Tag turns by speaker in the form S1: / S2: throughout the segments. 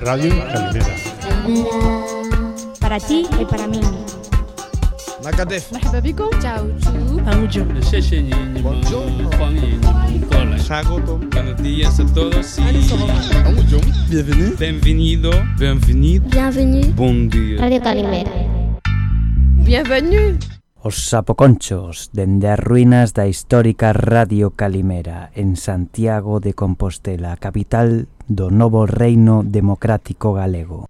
S1: Radio Calimera.
S2: Para ti y para mí.
S3: Nakatef.
S4: مرحبا بكم
S5: Buenos días a todos y Bienvenido. Bienvenido
S6: Bienvenido.
S5: Bienvenido. Buen
S2: Radio Calimera.
S4: Bienvenido.
S7: Os sapoconchos dende as ruínas da histórica Radio Calimera en Santiago de Compostela, capital do novo reino democrático galego.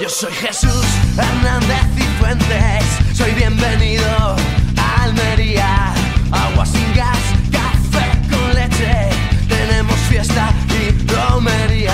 S8: Yo soy Jesús Hernández y Fuentes, soy bienvenido a Almería. Agua sin gas, café con leche, tenemos fiesta y romería.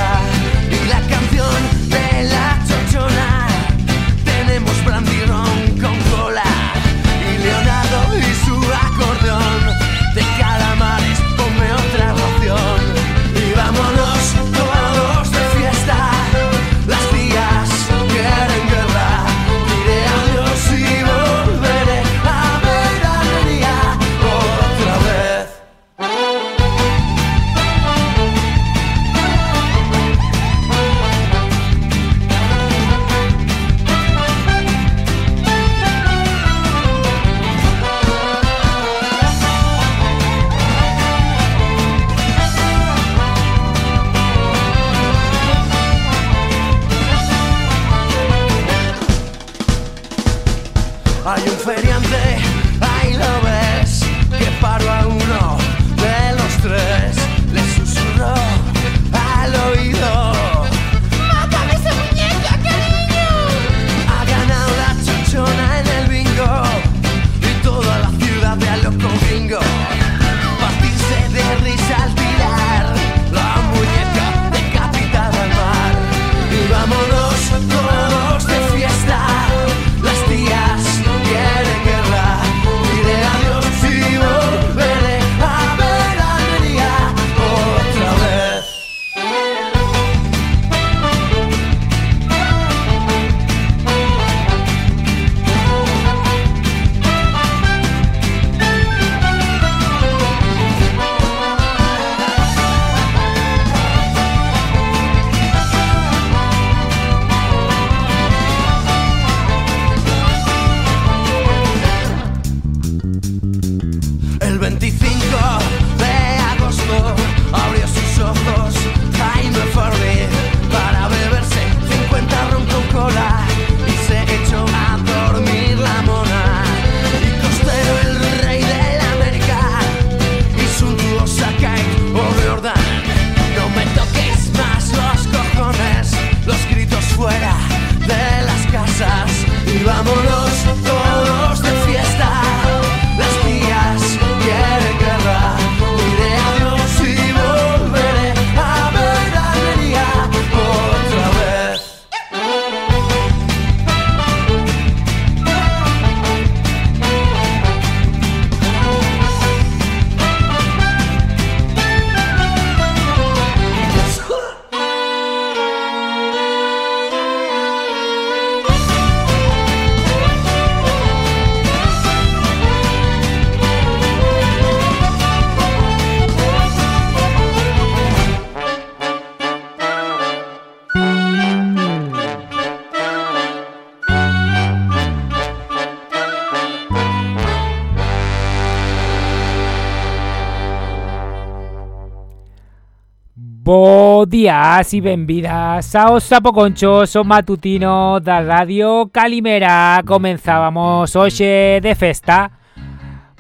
S9: Días e benvidas aos sapoconchos o matutino da Radio Calimera. Comenzábamos hoxe de festa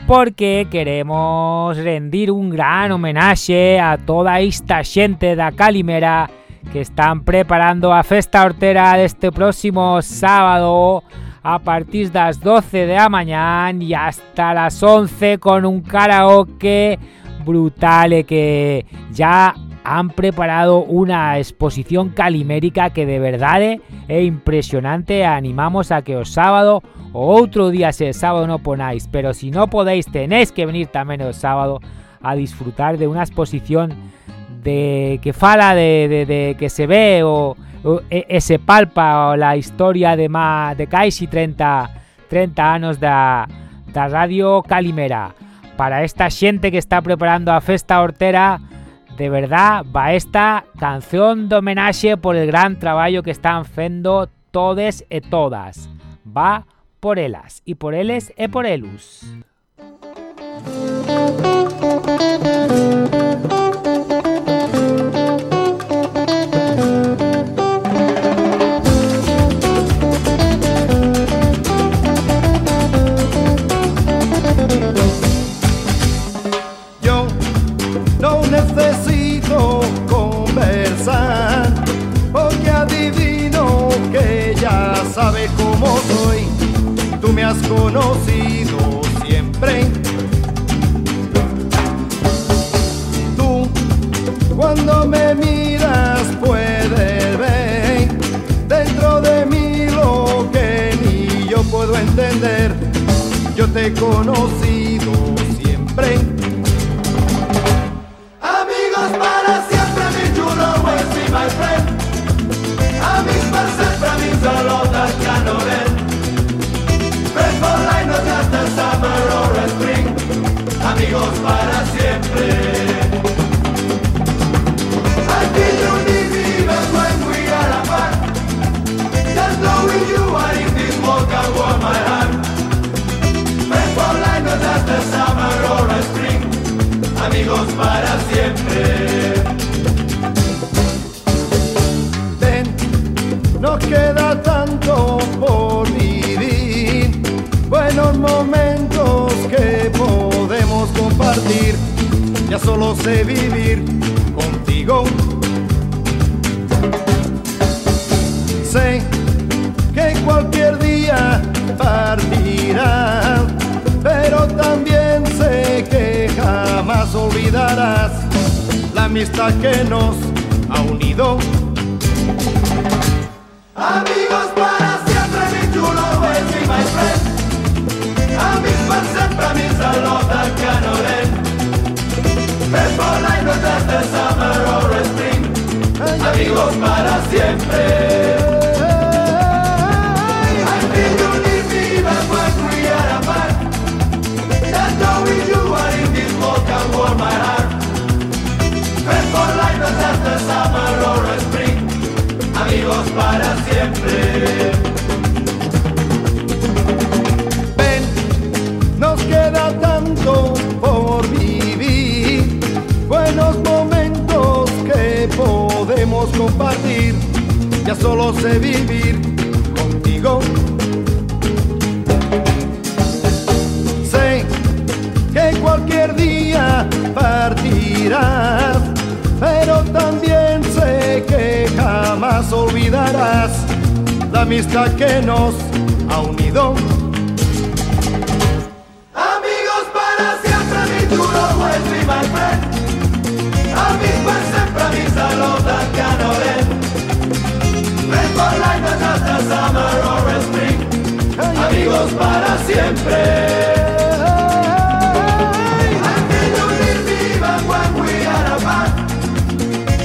S9: porque queremos rendir un gran homenaxe a toda esta xente da Calimera que están preparando a festa hortera deste próximo sábado a partir das 12 de la mañana y hasta las 11 con un karaoke brutal e que ya han preparado una exposición calimérica que de verdade é impresionante. Animamos a que os sábado o outro día se el sábado no ponáis, pero si no podéis tenéis que venir tamén o sábado a disfrutar de una exposición de que fala de, que se ve o, e, se palpa o la historia de má, de casi 30 30 anos da, Radio Calimera. Para esta xente que está preparando a festa hortera, de verdad, va esta canción de homenaxe por el gran traballo que están fendo todes e todas. Va por elas, e por eles e por elus.
S10: Conocido siempre. Tú cuando me miras puedes ver dentro de mí lo que ni yo puedo entender. Yo te he Amigos para siempre. I feel you need me even when we are apart. Just knowing you are in this world can warm my heart. Friends for life, no just a summer or a spring. Amigos para siempre. Ven, nos queda tanto Ya solo sé vivir contigo. Sé que cualquier día partirás, pero también sé que jamás olvidarás la amistad que nos ha unido. Amigos para siempre, mi chulo, be my friend. Amics per sempre, amics a l'Ota Amigos para siempre. Solo sé vivir contigo. Sé que cualquier día partirás, pero también sé que jamás olvidarás la amistad que nos ha unido. Amigos para siempre, mi chulo, always be Amigos para siempre. I need me even when we are apart.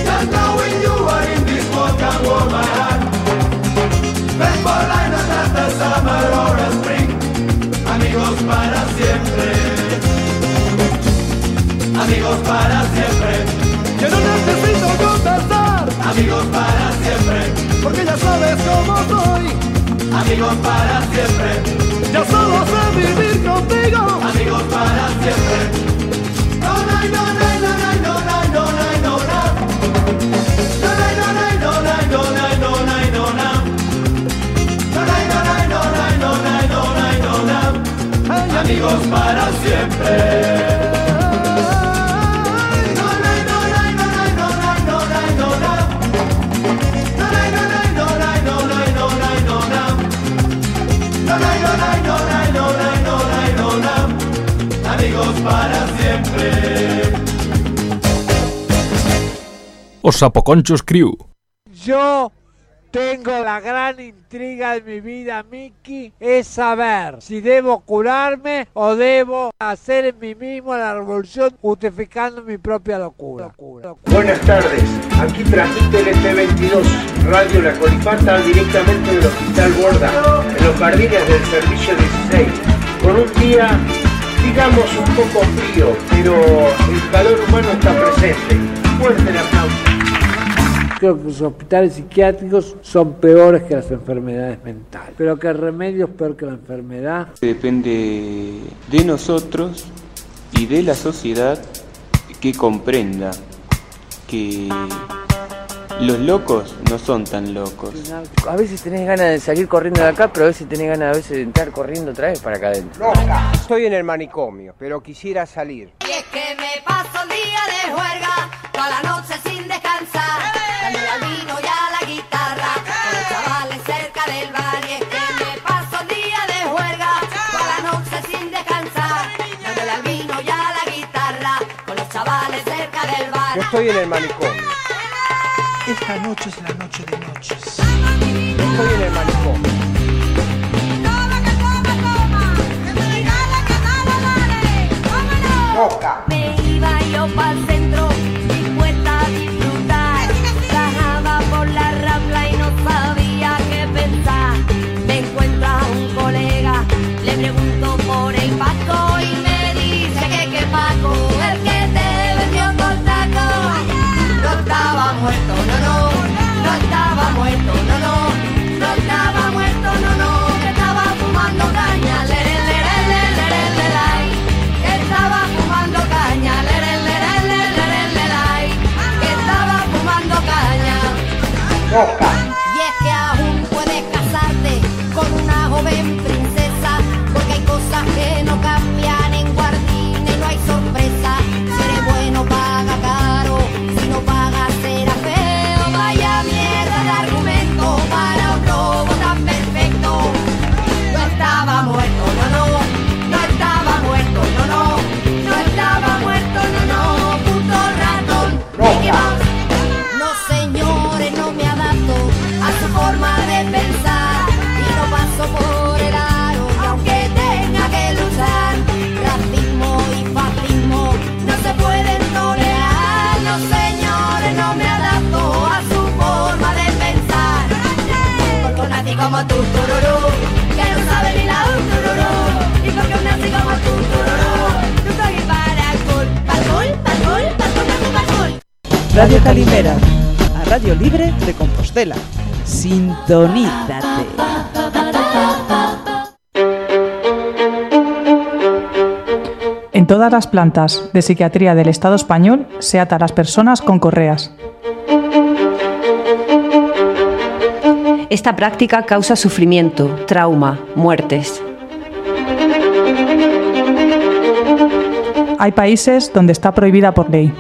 S10: Just knowing you are in this world can warm my heart. Friends for life, no just a summer or spring. Amigos para siempre. Amigos para siempre. Yo no necesito conversar. Amigos para siempre. Porque ya sabes cómo soy. Amigos para siempre. Ya solo sé vivir contigo. Amigos para siempre. No, no, no, no, no, no, no, Amigos para siempre.
S11: Os Sapoconchos Crew.
S1: Yo Tengo la gran intriga de mi vida, Miki, es saber si debo curarme o debo hacer en mí mismo la revolución justificando mi propia locura.
S6: Buenas tardes, aquí transmite el T22, Radio La Colipata directamente del Hospital Borda, en los jardines del Servicio 16, con un día, digamos, un poco frío, pero el calor humano está presente. Fuerte el aplauso.
S1: Creo que los hospitales psiquiátricos son peores que las enfermedades mentales, pero que el remedio es peor que la enfermedad.
S12: Depende de nosotros y de la sociedad que comprenda que los locos no son tan locos.
S13: A veces tenés ganas de salir corriendo de acá, pero a veces tenés ganas a veces de entrar corriendo otra vez para acá adentro.
S6: Loca. Estoy en el manicomio, pero quisiera salir.
S14: Y es que me paso el día de juerga, toda la noche sin descansar, dándole al vino y a la guitarra, con los chavales cerca del bar. Y es que me paso el día de juerga, toda la noche sin descansar, dándole al vino y a la guitarra, con los chavales cerca del bar.
S6: Yo estoy en el manicomio.
S15: Esta noche es la noche de noches.
S6: Estoy en el manicomio. Loca.
S14: boca.
S16: Radio Calimera, a Radio Libre de Compostela. Sintonízate.
S17: En todas las plantas de psiquiatría del Estado español se ata a las personas con correas.
S18: Esta práctica causa sufrimiento, trauma, muertes.
S17: Hay países donde está prohibida por ley.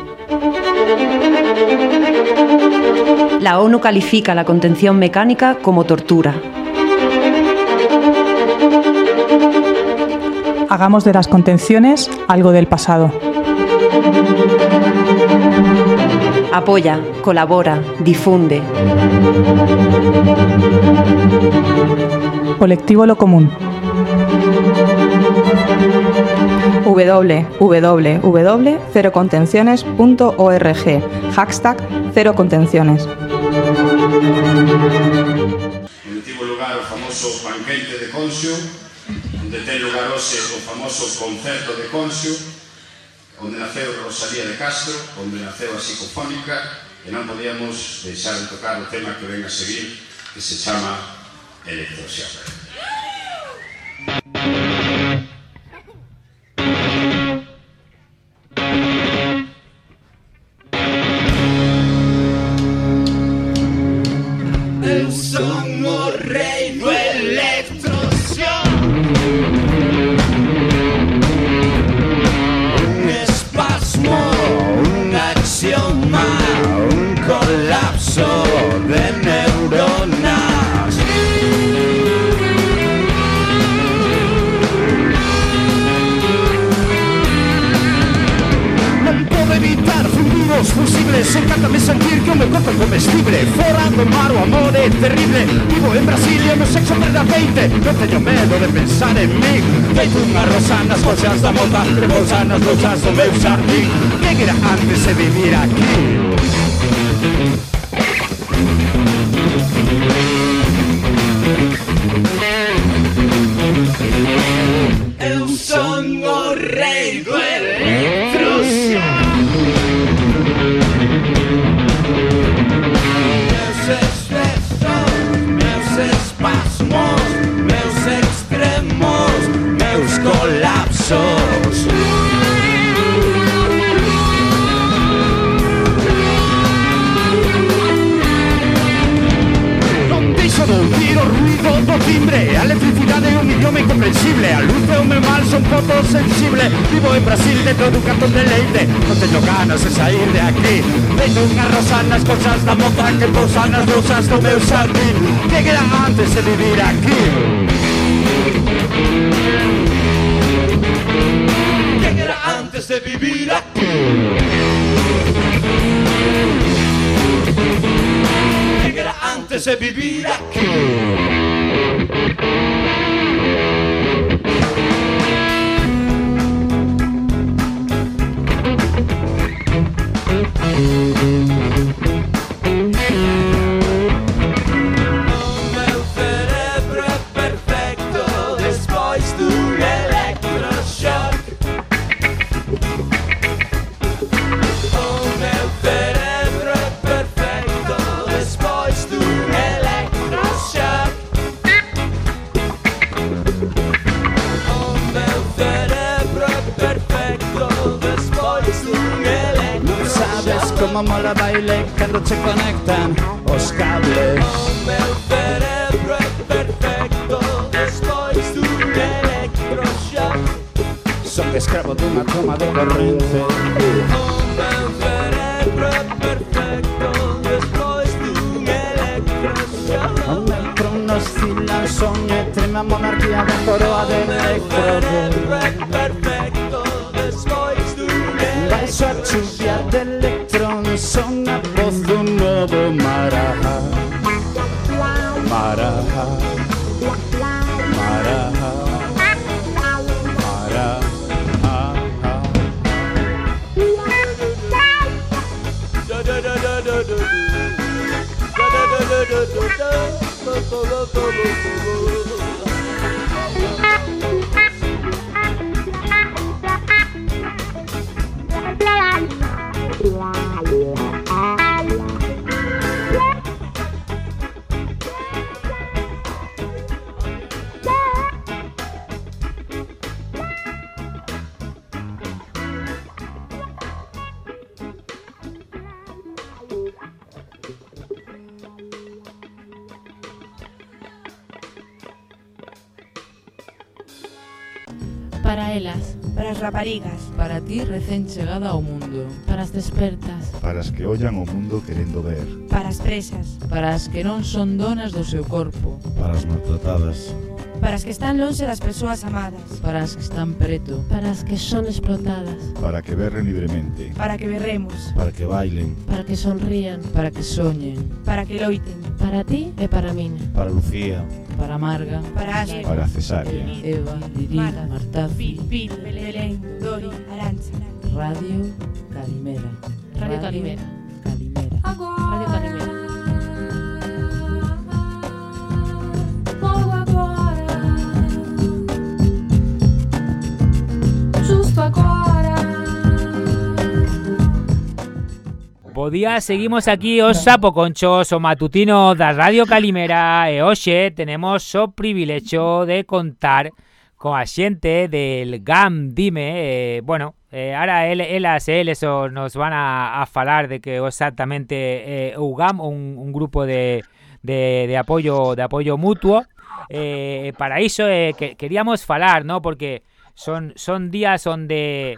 S18: La ONU califica la contención mecánica como tortura.
S17: Hagamos de las contenciones algo del pasado.
S18: Apoya, colabora, difunde.
S17: Colectivo Lo Común.
S19: www.cerocontenciones.org Hashtag Cero Contenciones.
S20: En antigo lugar o famoso banquete de Conxio, onde ten lugar hoxe o famoso concerto de Conxio, onde naceu Rosalía de Castro, onde naceu a psicofónica, e non podíamos deixar de tocar o tema que ven a seguir, que se chama
S21: Electroxafra. Louças do meu Que era antes de vivir aquí.
S20: Eu son o rei do electroxo Meus excesos, meus espasmos Meus extremos, meus colapsos
S21: A electricidade é un idioma incomprensible. A luz é o meu mal, son fotosensible Vivo en Brasil dentro dun cartón de leite. Non teño ganas de sair de aquí. Teño unha rosa nas cosas da moza Que pousa nas rosas do meu xardín Que era antes de vivir aquí
S20: Que era antes de vivir aquí Que era antes de vivir aquí
S22: ti recén chegada ao mundo.
S23: Para as despertas.
S24: Para as que ollan o mundo querendo ver.
S4: Para as presas.
S22: Para as que non son donas do seu corpo.
S24: Para as maltratadas.
S4: Para as que están longe das persoas amadas.
S22: Para as que están preto.
S23: Para as que son explotadas.
S24: Para que berren libremente.
S4: Para que berremos.
S24: Para que bailen.
S23: Para que sonrían.
S22: Para que soñen.
S4: Para que loiten.
S23: Para ti e para min.
S24: Para Lucía.
S22: Para Marga.
S4: Para Ayer.
S24: Para Cesárea.
S22: Eva, Lirina,
S4: Marta, Marta Pit, Pit.
S22: Radio Calimera.
S23: Radio Calimera. Radio Calimera.
S25: Logo agora, justo agora.
S9: Bo día, seguimos aquí os sapoconchos, o matutino da Radio Calimera e hoxe tenemos o privilexio de contar coa xente del GAM Dime, eh, bueno, eh, ahora e eles o nos van a, a falar de que exactamente eh, un, un grupo de, de, de apoio de apoio mutuo, eh, para iso eh, que, queríamos falar, ¿no? Porque son, son días onde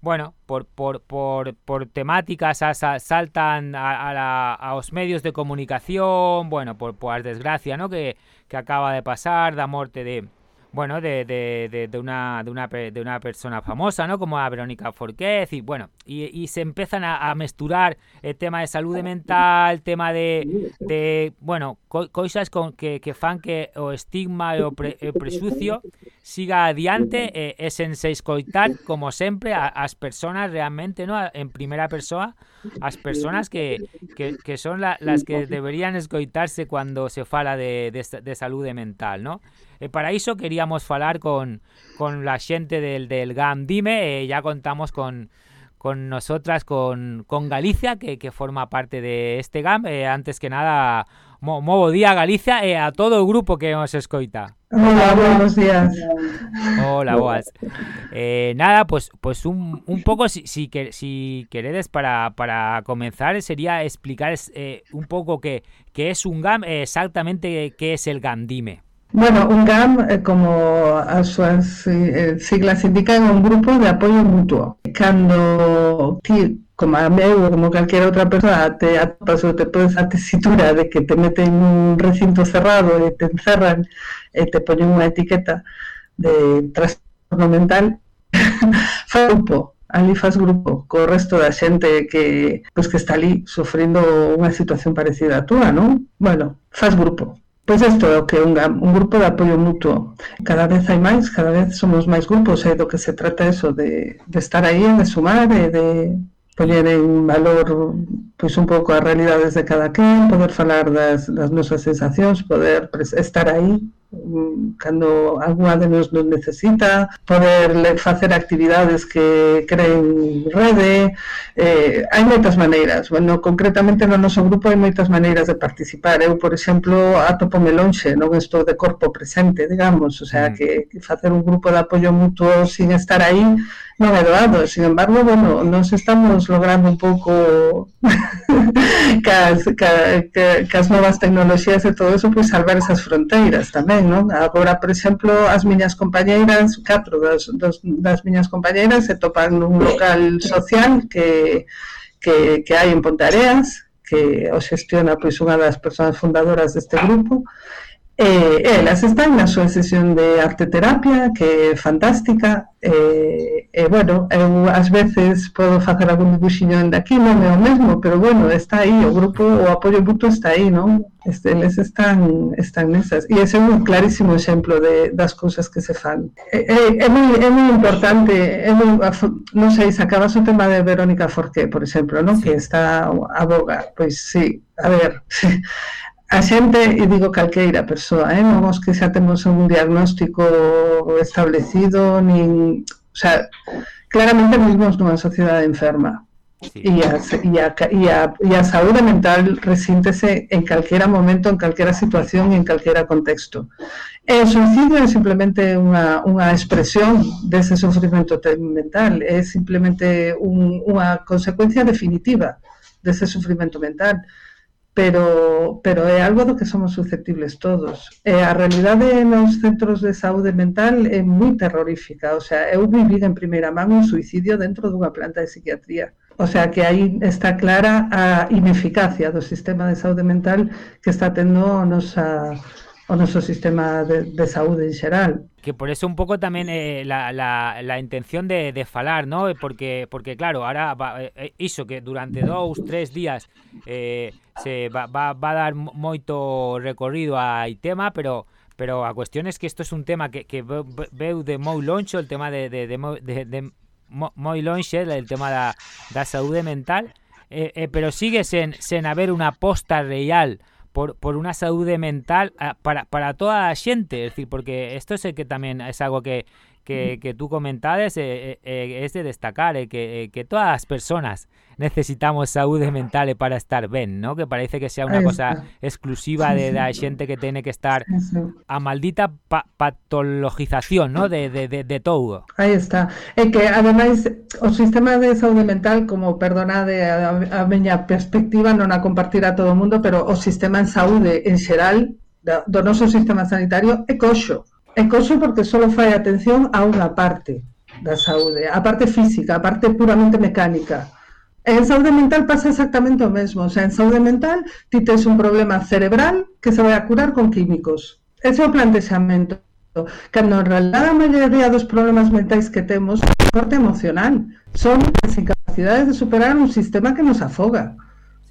S9: bueno, por, por, por, por temáticas a- sa- saltan a, a, la- aos medios de comunicación, bueno, por, por desgracia, ¿no? Que, que acaba de pasar, da morte de bueno, de, de, de, de una, de, una, de una persona famosa, ¿no? Como a Verónica Forquez y bueno, y, y se empiezan a, a mesturar el tema de salud mental, tema de, de bueno, co- cosas con que, que fan que o estigma o pre, o presucio siga adiante eh, e sense escoitar, como sempre, a, as personas realmente, ¿no? En primera persona, as persoas que, que, que son la, las que deberían escoitarse cando se fala de, de, de saúde mental, ¿no? E para iso queríamos falar con, con la xente del, del GAM Dime, e ya contamos con, con nosotras, con, con Galicia, que, que forma parte de este GAM. Eh, antes que nada, mo, mo bo día Galicia e a todo o grupo que nos escoita.
S26: Hola, buenos días.
S9: Hola, boas. Eh, nada, pues, pues un, un poco, si, si, que- si queredes, para, para comenzar, sería explicar eh, un poco qué, qué es un GAM, exactamente qué es el GAM, dime.
S26: Bueno, un GAM, eh, como as súas eh, eh, siglas indican, é un grupo de apoio mutuo. Cando ti, como a meu ou como calquera outra persoa, te atopas ou te podes a tesitura de que te meten nun recinto cerrado e te encerran e te poñen unha etiqueta de trastorno mental, fai grupo, ali faz grupo co resto da xente que, pois, que está ali sofrendo unha situación parecida a túa, non? Bueno, faz grupo. Pois isto é o que é unha, un grupo de apoio mutuo. Cada vez hai máis, cada vez somos máis grupos, e do que se trata eso, de, de estar aí, de sumar, e de poñer en valor pois un pouco as realidades de cada quen, poder falar das, das nosas sensacións, poder estar aí cando alguna de nos nos necesita, poder facer actividades que creen rede, eh, hai moitas maneiras, bueno, concretamente no noso grupo hai moitas maneiras de participar, eu, por exemplo, atopome lonxe, non estou de corpo presente, digamos, o sea, mm. que facer un grupo de apoio mutuo sin estar aí non é doado, sin embargo, bueno, nos estamos logrando un pouco cas, ca, ca, cas novas tecnoloxías e todo eso, pois pues, salvar esas fronteiras tamén, ben, non? Agora, por exemplo, as miñas compañeiras, catro das, dos, das miñas compañeiras se topan nun local social que, que, que hai en Pontareas, que o xestiona pois unha das persoas fundadoras deste grupo Eh, eh elas están na súa sesión de arte terapia que é fantástica e, eh, eh, bueno, eu ás veces podo facer algún dibuxiño en daqui, non é o mesmo, pero bueno, está aí o grupo, o apoio mutuo está aí, non? Este, eles están, están nesas e ese é un clarísimo exemplo de, das cousas que se fan é, é, é, moi, é moi importante é moi, non sei, sacabas o tema de Verónica Forqué, por exemplo, non? Sí. que está aboga, pois sí, a ver a xente, e digo calqueira persoa, eh? non os que xa temos un diagnóstico establecido, nin... O sea, claramente vivimos nunha sociedade enferma. E, a, e, a, e, a, e a saúde mental resíntese en calquera momento, en calquera situación e en calquera contexto. E o suicidio é simplemente unha, unha expresión dese sofrimento mental, é simplemente un, unha consecuencia definitiva dese sofrimento mental pero, pero é algo do que somos susceptibles todos. E a realidade nos centros de saúde mental é moi terrorífica, o sea, eu vivi en primeira man un suicidio dentro dunha planta de psiquiatría. O sea, que aí está clara a ineficacia do sistema de saúde mental que está tendo nos a nosa o noso sistema de, de saúde en xeral.
S9: Que por eso un pouco tamén eh, la, la, la intención de, de falar, ¿no? Porque, porque claro, ahora va, eh, eh iso que durante dous, tres días eh, se va, va, va a dar moito recorrido aí tema, pero pero a cuestión es que isto é es un tema que, que veu de moi loncho, el tema de, de, de, de, de moi lonxe, el tema da, da saúde mental, eh, eh, pero sigue sen, sen haber unha posta real por, por una saúde mental ah, para, para toda a xente, es decir, porque esto es el que tamén es algo que, que, que tú comentades, eh, eh, eh, es de destacar, eh, que, eh, que, todas as personas necesitamos saúde mental para estar ben, ¿no? Que parece que sea unha cosa exclusiva de da xente que tiene que estar a maldita pa patologización, ¿no? De, de, de, de, todo.
S26: Aí está. É que, ademais, o sistema de saúde mental, como, perdonade a, a miña perspectiva, non a compartir a todo o mundo, pero o sistema en saúde en xeral, do noso sistema sanitario, é coxo. É coxo porque só fai atención a unha parte da saúde, a parte física, a parte puramente mecánica. E en saúde mental pasa exactamente o mesmo. O sea, en saúde mental ti tes un problema cerebral que se vai a curar con químicos. Ese é o plantexamento. Cando en realidad a maioría dos problemas mentais que temos é corte emocional. Son as incapacidades de superar un sistema que nos afoga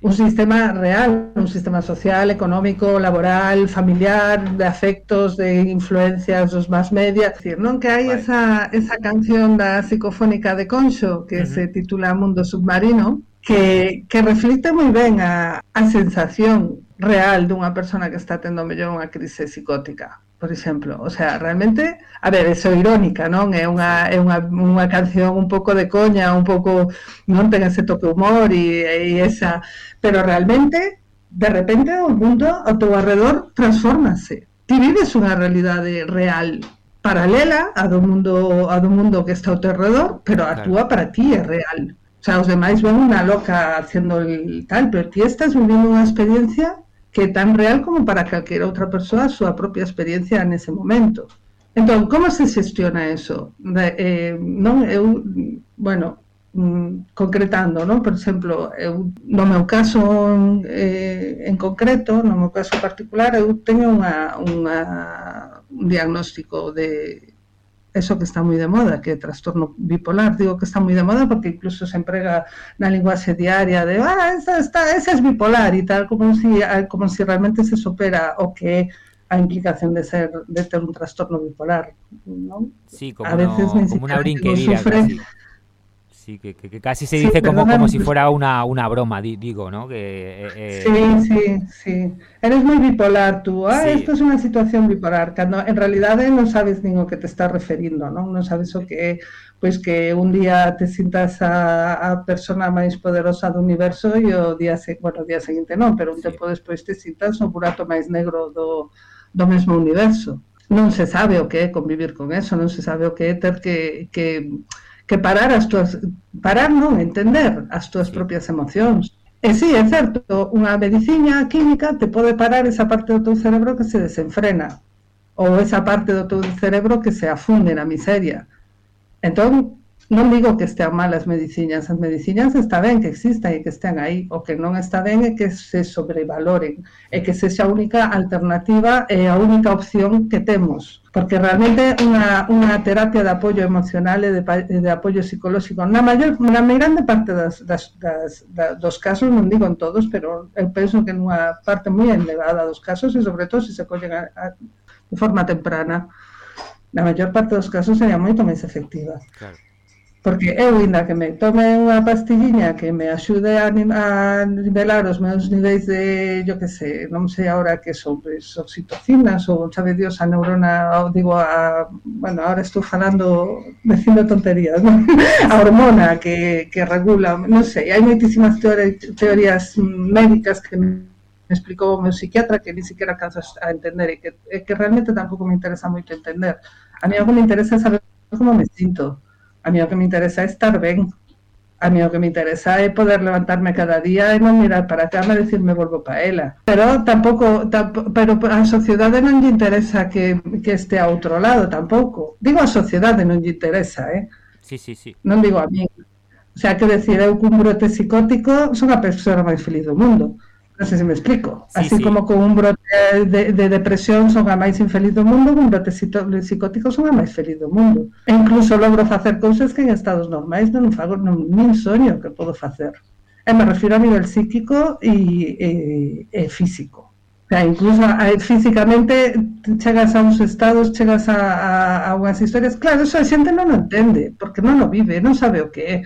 S26: un sistema real, un sistema social, económico, laboral, familiar, de afectos, de influencias dos más media. Es decir, non que hai vale. esa, esa canción da psicofónica de Concho que uh -huh. se titula Mundo Submarino, que, que reflicte moi ben a, a sensación real dunha persona que está tendo mellor unha crise psicótica por exemplo. O sea, realmente, a ver, eso irónica, non? É unha, é unha, unha canción un pouco de coña, un pouco, non? Ten ese toque humor e, e esa... Pero realmente, de repente, o mundo ao teu alrededor transformase. Ti vives unha realidade real paralela a do mundo a do mundo que está ao teu redor, pero a túa para ti é real. O sea, os demais ven unha loca haciendo el tal, pero ti estás vivindo unha experiencia que tan real como para calquera outra persoa a súa propia experiencia nese momento. Entón, como se xestiona eso? De, eh, non eu, bueno, mm, concretando, non? Por exemplo, eu, no meu caso eh, en concreto, no meu caso particular, eu teño unha, unha, un diagnóstico de eso que está moi de moda, que é trastorno bipolar, digo que está moi de moda porque incluso se emprega na linguaxe diaria de ah, esa, está, esa es bipolar e tal, como si, como si realmente se supera o que a implicación de ser de ter un trastorno bipolar, ¿no?
S9: Sí, como,
S26: a veces
S9: no, como una brinquería
S26: sufre.
S9: casi. Sí, que, que- que casi se
S26: Sí,
S9: dice como,
S26: perdona,
S9: como si
S26: pues-
S9: fuera una, una broma, di- digo, ¿no? Que, eh, eh,
S26: Sí, sí, sí. Eres moi bipolar tú. Ah,
S9: Sí.
S26: isto é unha situación bipolar, cando en realidade non sabes nin o que te estás referindo, non? Non sabes o que pois que un día te sintas a, a persona máis poderosa do universo e o día, se, bueno, o día seguinte non, pero un tempo despois te sintas o burato máis negro do, do mesmo universo. Non se sabe o que é convivir con eso, non se sabe o que é ter que, que, que parar as túas parar non entender as túas propias emocións. E sí, é certo, unha medicina química te pode parar esa parte do teu cerebro que se desenfrena ou esa parte do teu cerebro que se afunde na miseria. Entón, non digo que estean mal as medicinas, as medicinas está ben que existan e que estean aí, o que non está ben é que se sobrevaloren, e que sexa a única alternativa eh, e a única opción que temos, porque realmente unha, unha terapia de apoio emocional e de, de apoio psicolóxico, na maior, na maior grande parte das, das, das, das, dos casos, non digo en todos, pero eu penso que nunha parte moi elevada dos casos, e sobre todo se se collen a, a, de forma temprana, na maior parte dos casos sería moito máis efectivas.
S9: Claro.
S26: Porque eu, ainda que me tome unha pastilliña que me axude a, a nivelar os meus niveis de, yo que sei, non sei agora que son, pues, oxitocinas ou, sabe Dios, a neurona, ou, digo, a, bueno, ahora estou falando, dicindo tonterías, non? a hormona que, que regula, non sei, hai moitísimas teorías médicas que me explicou o meu psiquiatra que ni siquiera alcanzo a entender e que, e que realmente tampouco me interesa moito entender. A mí algo me interesa saber como me sinto, A mí lo que me interesa é estar ben. A mí o que me interesa é poder levantarme cada día e non mirar para a cama e decir me volvo para ela. Pero tampouco, tampo, pero a sociedade non lle interesa que, que este a outro lado tampouco. Digo a sociedade non lle interesa, eh?
S9: Sí, sí, sí.
S26: Non digo a mí. O sea, que decir, eu cun brote psicótico son a persoa máis feliz do mundo. No sé si me explico.
S9: Sí,
S26: Así
S9: sí.
S26: como con un brote de, de, depresión son a máis infeliz do mundo, un brote psicótico son a máis feliz do mundo. E incluso logro facer cousas que en estados normais non fago, non, nin soño que podo facer. E eh, me refiro a nivel psíquico e, e, e físico. O sea, incluso eh, a, físicamente chegas a uns estados, chegas a, a, a unhas historias, claro, eso a xente non o entende, porque non o vive, non sabe o que é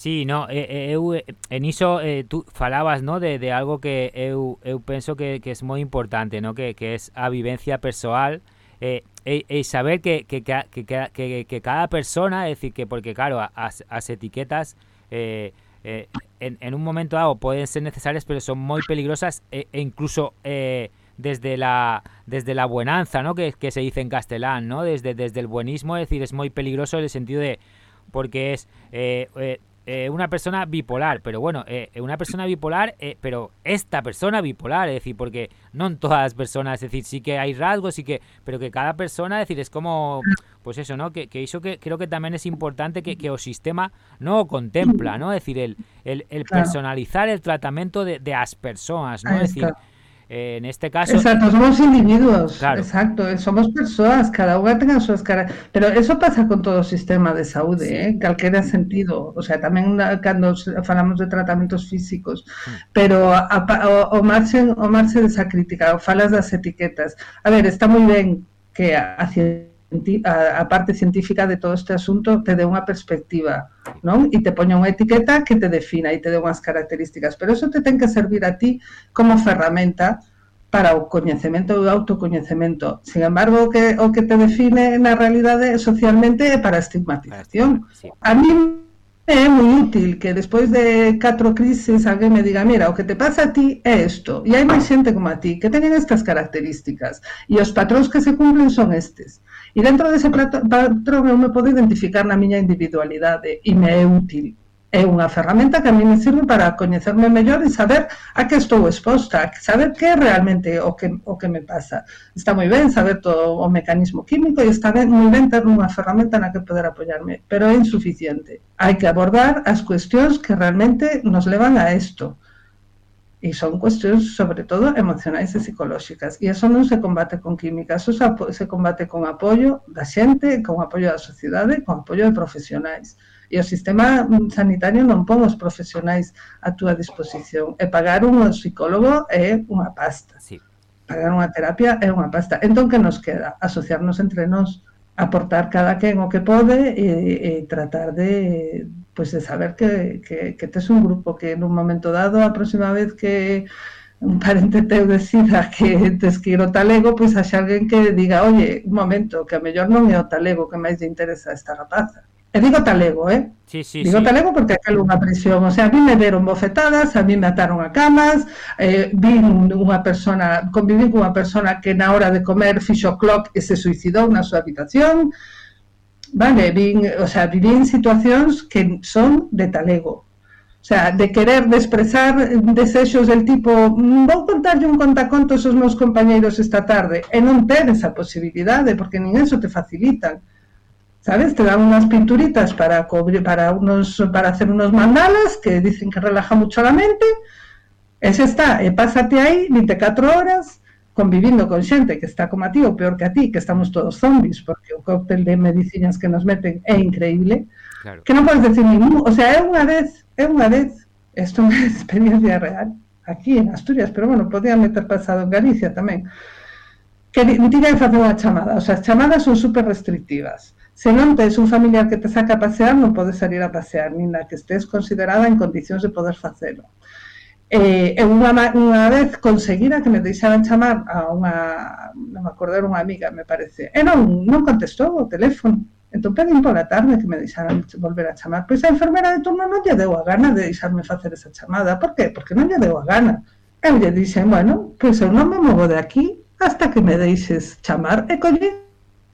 S9: Sí, no, eh, eh, eh, en iso eh, tú falabas, ¿no? De, algo que eu, eu que, que es moi importante, ¿no? Que, que es a vivencia persoal eh, e, e saber que, que, que, que, que, cada persona, es decir, que porque claro, as, as etiquetas eh, en, en un momento dado pueden ser necesarias, pero son muy peligrosas e, e incluso eh, desde la desde la buenanza, ¿no? Que, que se dice en castellán, ¿no? Desde, desde el buenismo, es decir, es muy peligroso en el sentido de porque es eh, eh, una persona bipolar, pero bueno, eh, una persona bipolar, eh, pero esta persona bipolar, es decir, porque no en todas las personas, es decir, sí que hay rasgos, sí que, pero que cada persona, es decir, es como, pues eso, ¿no? Que, que eso que creo que también es importante que, que el sistema no contempla, ¿no? Es decir, el, el, el personalizar el tratamiento de, de las personas, ¿no? Es decir. Eh, en este caso...
S26: Exacto, somos individuos,
S9: Claro.
S26: exacto, eh, somos persoas, cada unha ten as súas caras, pero eso pasa con todo o sistema de saúde, eh, en calquera sentido, o sea, tamén cando se- falamos de tratamentos físicos, pero a, o, o marxe, o marxe desa crítica, o falas das etiquetas. A ver, está moi ben que a, a, a parte científica de todo este asunto te dé unha perspectiva, non? E te poña unha etiqueta que te defina e te dé unhas características, pero eso te ten que servir a ti como ferramenta para o coñecemento e o autocoñecemento. Sin embargo, o que, o que te define na realidade socialmente é para a estigmatización. A mí é moi útil que despois de catro crises alguén me diga, mira, o que te pasa a ti é isto, e hai máis xente como a ti que teñen estas características e os patróns que se cumplen son estes. E dentro dese patrón eu me podo identificar na miña individualidade e me é útil. É unha ferramenta que a mí me sirve para coñecerme mellor e saber a que estou exposta, saber que é realmente o que, o que me pasa. Está moi ben saber todo o mecanismo químico e está ben, moi ben ter unha ferramenta na que poder apoiarme, pero é insuficiente. Hai que abordar as cuestións que realmente nos levan a isto. E son cuestións, sobre todo, emocionais e psicolóxicas. E eso non se combate con química, eso se combate con apoio da xente, con apoio da sociedade, con apoio de profesionais. E o sistema sanitario non pon os profesionais a túa disposición. E pagar un psicólogo é unha pasta.
S9: Sí.
S26: Pagar unha terapia é unha pasta. Entón, que nos queda? Asociarnos entre nós, aportar cada quen o que pode e, e tratar de, pois, de saber que, que, que tes un grupo que nun momento dado, a próxima vez que un parente teu decida que tes que ir ao talego, pois haxe alguén que diga, oye, un momento, que a mellor non é o talego que máis lle interesa a esta rapaza. E digo talego, eh?
S9: Sí, sí,
S26: digo
S9: sí.
S26: talego porque é unha presión, o sea, a mí me deron bofetadas, a mí me ataron a camas, eh, vi unha persona, conviví con unha persona que na hora de comer fixo clock e se suicidou na súa habitación, vale, vin, o sea, vivín situacións que son de talego, O sea, de querer de expresar desexos del tipo mm, vou contarlle un contacontos aos meus compañeiros esta tarde e non ter esa posibilidade porque nin eso te facilitan. ¿Sabes? Te dan unas pinturitas para cubrir, para unos, para hacer unos mandalas que dicen que relaja mucho la mente. Ese está, e pásate aí 24 horas convivindo con xente que está como a ti ou peor que a ti, que estamos todos zombies, porque o cóctel de medicinas que nos meten é increíble,
S9: Claro.
S26: que non podes decir ningún, o sea, é unha vez, é unha vez, isto é unha experiencia real, aquí en Asturias, pero bueno, podía meter pasado en Galicia tamén, que di- tiña que facer unha chamada, o sea, as chamadas son super restrictivas. Se non tes un familiar que te saca a pasear, non podes salir a pasear, nin na que estés considerada en condicións de poder facelo. Eh, eu unha, unha vez conseguira que me deixaran chamar a unha, non me acordo, era unha amiga, me parece, e non, non contestou o teléfono. Entón pedín pola tarde que me deixaran volver a chamar. Pois a enfermera de turno non lle deu a gana de deixarme facer esa chamada. Por qué? Porque non lle deu a gana. Eu lle dixen, bueno, pois eu non me movo de aquí hasta que me deixes chamar e coller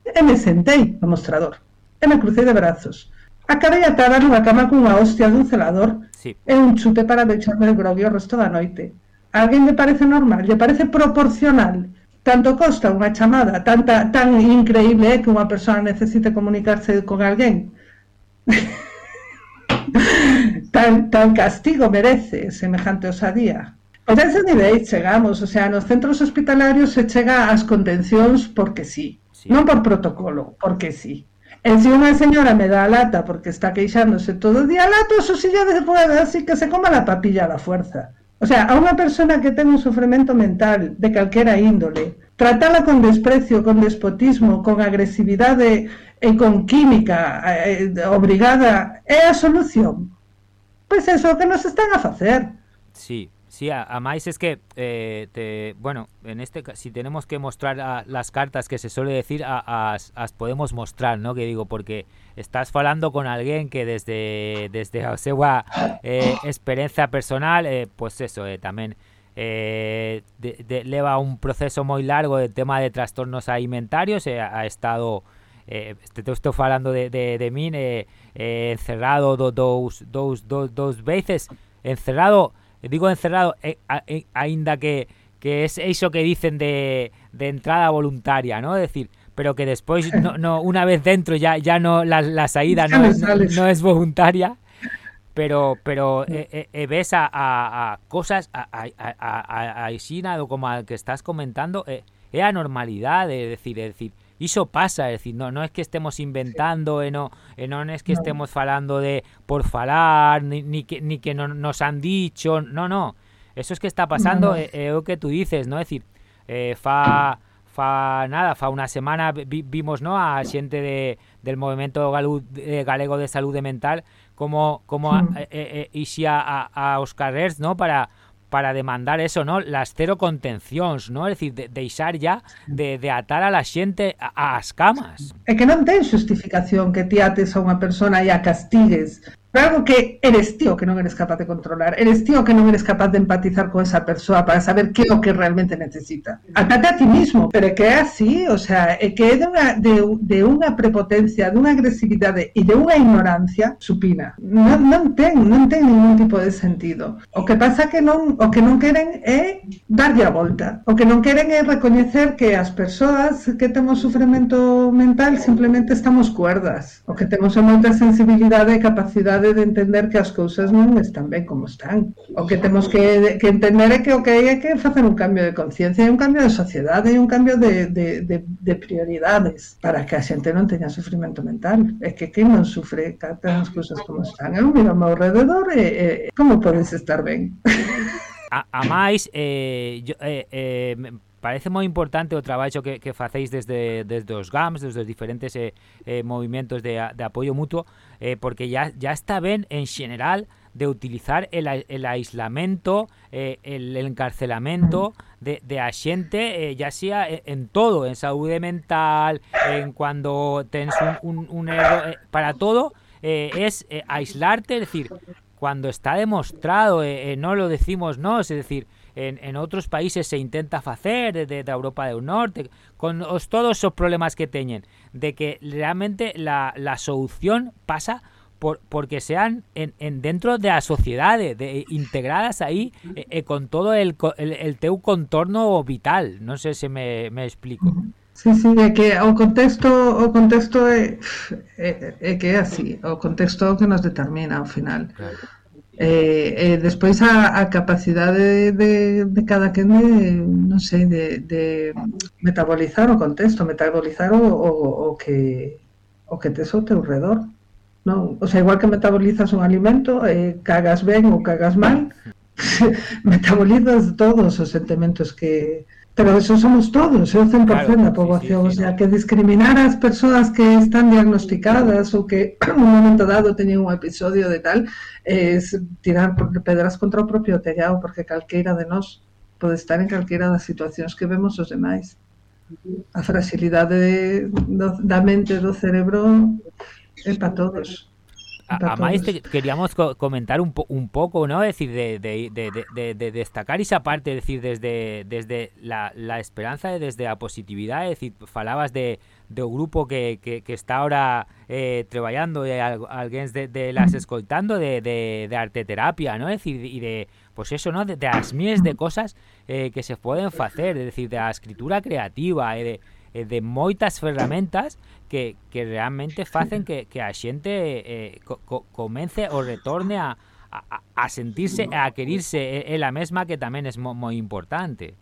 S26: E me sentei no mostrador. E me crucei de brazos. Acabei atada nunha cama cunha hostia dun celador
S9: sí.
S26: e un chute para deixarme de grogui o resto da noite. A alguén lle parece normal, lle parece proporcional tanto costa unha chamada tanta, tan increíble é que unha persoa necesite comunicarse con alguén. tan, tan castigo merece semejante osadía. Pois a ese nivel chegamos, o sea, nos centros hospitalarios se chega ás contencións porque sí. Non por protocolo, porque sí. E se unha señora me dá a lata porque está queixándose todo o día, lato su silla de ruedas así que se coma la papilla a la fuerza. O sea, a unha persona que ten un sofrimento mental de calquera índole, tratala con desprecio, con despotismo, con agresividade e con química eh, obrigada, é a solución. Pois eso é o que nos están a facer.
S9: Sí, sí, a, a máis es que, eh, te, bueno, en este si tenemos que mostrar las cartas que se suele decir, a, as, as podemos mostrar, ¿no? Que digo, porque estás falando con alguén que desde desde a eh, experiencia personal, eh, pues eso, eh, de, de, leva un proceso moi largo de tema de trastornos alimentarios, ha estado eh, te, te estou falando de, de, de encerrado do, dous, dous, dous veces encerrado digo encerrado eh, eh, aínda que que es eso que dicen de, de entrada voluntaria, ¿no? Es decir, pero que después, no, no, una vez dentro ya, ya no, la, la salida no,
S26: no
S9: es- no, es voluntaria. pero pero eh, eh, eh, ves a, a, a cosas a, a, a, a, Isina, como al que estás comentando eh, é a normalidade, é decir, é decir, iso pasa, é decir, non, non é que estemos inventando e non, e non é que
S26: No.
S9: estemos falando de por falar, ni, ni que ni que non nos han dicho, no, no. Eso es que está pasando,
S26: No, no.
S9: é, é o que tú dices, ¿no? É decir, eh, fa fa nada, fa unha semana vi, vimos, ¿no, a xente de del movimento galu, eh, galego de saúde mental como como a, eh, eh, ixía a, a os carrers, ¿no? Para para demandar eso, ¿no? Las cero contencións, ¿no? É decir, de, deixar ya de, de atar a la xente ás a as camas.
S26: É que non ten xustificación que ti ates a unha persona e a castigues Pero algo que eres tío que non eres capaz de controlar, eres tío que non eres capaz de empatizar con esa persoa para saber que é o que realmente necesita. Atate a ti mismo, pero é que é así, o sea, é que é de unha, de, de unha prepotencia, de unha agresividade e de unha ignorancia supina. Non, non ten, non ten ningún tipo de sentido. O que pasa que non, o que non queren é darlle a volta. O que non queren é recoñecer que as persoas que temos sufrimento mental simplemente estamos cuerdas. O que temos é moita sensibilidade e capacidade de entender que as cousas non están ben como están. O que temos que, que entender é que o que hai é que facer un cambio de conciencia e un cambio de sociedade e un cambio de, de, de, de prioridades para que a xente non teña sufrimento mental. É que quen non sufre cata as cousas como están. Eu miro ao meu rededor e, eh, e eh, como podes estar ben?
S9: A, a máis, eh, yo, eh, eh, parece moi importante o traballo que, que facéis desde, desde os GAMS, desde os diferentes eh, eh, movimentos de, de apoio mutuo, eh, porque ya, ya está ben en xeral de utilizar el, el aislamiento, eh, el encarcelamento de, de a xente, eh, ya sea en, en todo, en saúde mental, en cuando tens un, un, un erro, eh, para todo, eh, es eh, aislarte, es decir, cuando está demostrado, eh, eh, no lo decimos no, es decir, en, en outros países se intenta facer de, de, Europa do Norte, con os, todos os problemas que teñen, de que realmente la, la solución pasa por, porque sean en, en dentro de a sociedade, de, integradas aí e, eh, e eh, con todo el, el, el, teu contorno vital. non sei se me, me explico.
S26: Sí, sí, é que o contexto o contexto é, é, é que é así, o contexto que nos determina ao final. Claro. Eh, eh, despois a, a capacidade de, de, de cada quen de, non sei, de, de metabolizar o contexto, metabolizar o, o, o que o que tes ao teu redor. Non? O sea, igual que metabolizas un alimento, eh, cagas ben ou cagas mal, metabolizas todos os sentimentos que, Pero eso somos todos, é o 100%
S9: claro,
S26: da poboación,
S9: sí,
S26: sí,
S9: sí, o
S26: sea, no. que discriminar as persoas que están diagnosticadas ou que un momento dado teñen un episodio de tal, é tirar pedras contra o propio tellado, porque calqueira de nós pode estar en calqueira das situacións que vemos os demais. A fragilidade do, da mente do cerebro é para todos.
S9: A, a máis
S26: todos.
S9: te- queríamos co- comentar un, po- un poco, ¿no? Es decir, de, de, de, de- de- de destacar esa parte, es decir, desde, desde la, la esperanza desde a positividade, es decir, falabas de, de o grupo que, que, que está ahora eh, traballando e alguén de, de las escoltando de, de, de arte terapia, ¿no? Es decir, y de, pues eso, ¿no? De, de as de cosas eh, que se poden facer, es decir, de a escritura creativa e de, eh, de moitas ferramentas que, que realmente facen que, que a xente eh, co, co, comence ou retorne a, a, a sentirse, a querirse ela eh, eh, mesma que tamén é moi importante.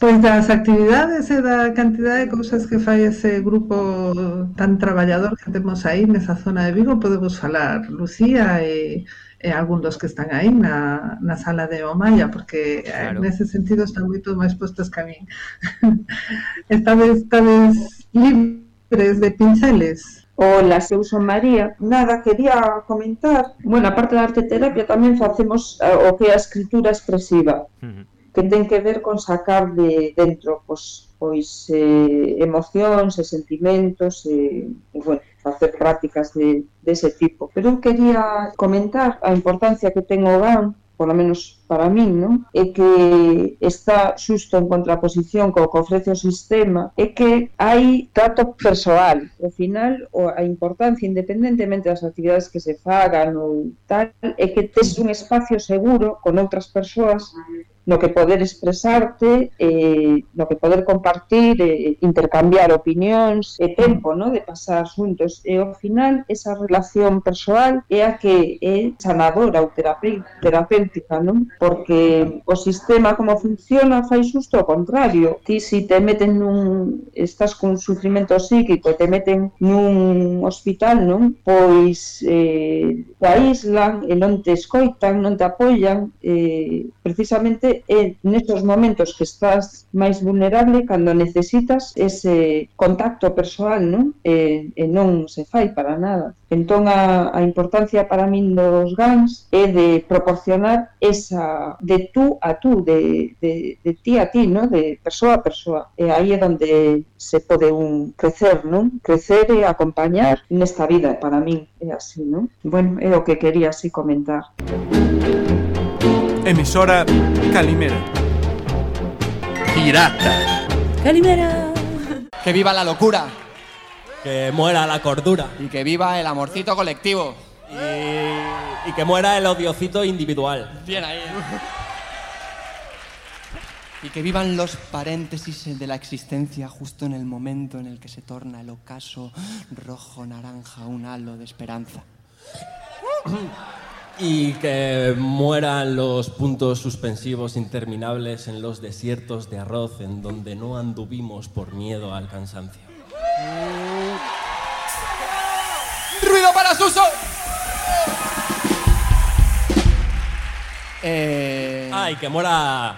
S26: Pois das actividades e da cantidade de cousas que fai ese grupo tan traballador que temos aí nesa zona de Vigo podemos falar Lucía e e algún dos que están aí na, na sala de Omaya porque
S9: Claro.
S26: claro. nese sentido están moito máis postos que a min estades, estades libres de pinceles
S27: Ola, eu son María. Nada, quería comentar. Bueno, aparte da arte terapia tamén facemos eh, o que é a escritura expresiva, que ten que ver con sacar de dentro pois, pois eh, emocións e sentimentos e, e bueno, facer prácticas de, dese de tipo. Pero eu quería comentar a importancia que ten o GAN polo menos para min, non? É que está xusto en contraposición co que ofrece o sistema, é que hai trato persoal. Ao final, a importancia, independentemente das actividades que se fagan ou tal, é que tes un espacio seguro con outras persoas
S28: no que poder expresarte, eh, no que poder compartir, eh, intercambiar opinións e tempo no? de pasar xuntos. E ao final, esa relación persoal é a que é sanadora ou terapéutica, non? porque o sistema como funciona fai justo o contrario. Ti si te meten nun... estás cun sufrimento psíquico e te meten nun hospital, non? pois eh, te aíslan e non te escoitan, non te apoian, eh, precisamente en é momentos que estás máis vulnerable cando necesitas ese contacto persoal, non? E, e non se fai para nada. Entón a, a importancia para min dos GANs é de proporcionar esa de tú a tú, de, de, de ti a ti, non? De persoa a persoa. E aí é onde se pode un crecer, non? Crecer e acompañar nesta vida, para min é así, non? Bueno, é o que quería así comentar.
S29: Música Emisora Calimera.
S30: Pirata.
S31: Calimera.
S30: Que viva la locura.
S32: Que muera la cordura.
S30: Y que viva el amorcito colectivo.
S32: Y que muera el odiocito individual.
S30: Bien ahí. Y que vivan los paréntesis de la existencia justo en el momento en el que se torna el ocaso rojo naranja un halo de esperanza.
S32: Y que mueran los puntos suspensivos interminables en los desiertos de arroz en donde no anduvimos por miedo al cansancio.
S30: ¡Ruido para Suso! Eh,
S32: Ah, y que muera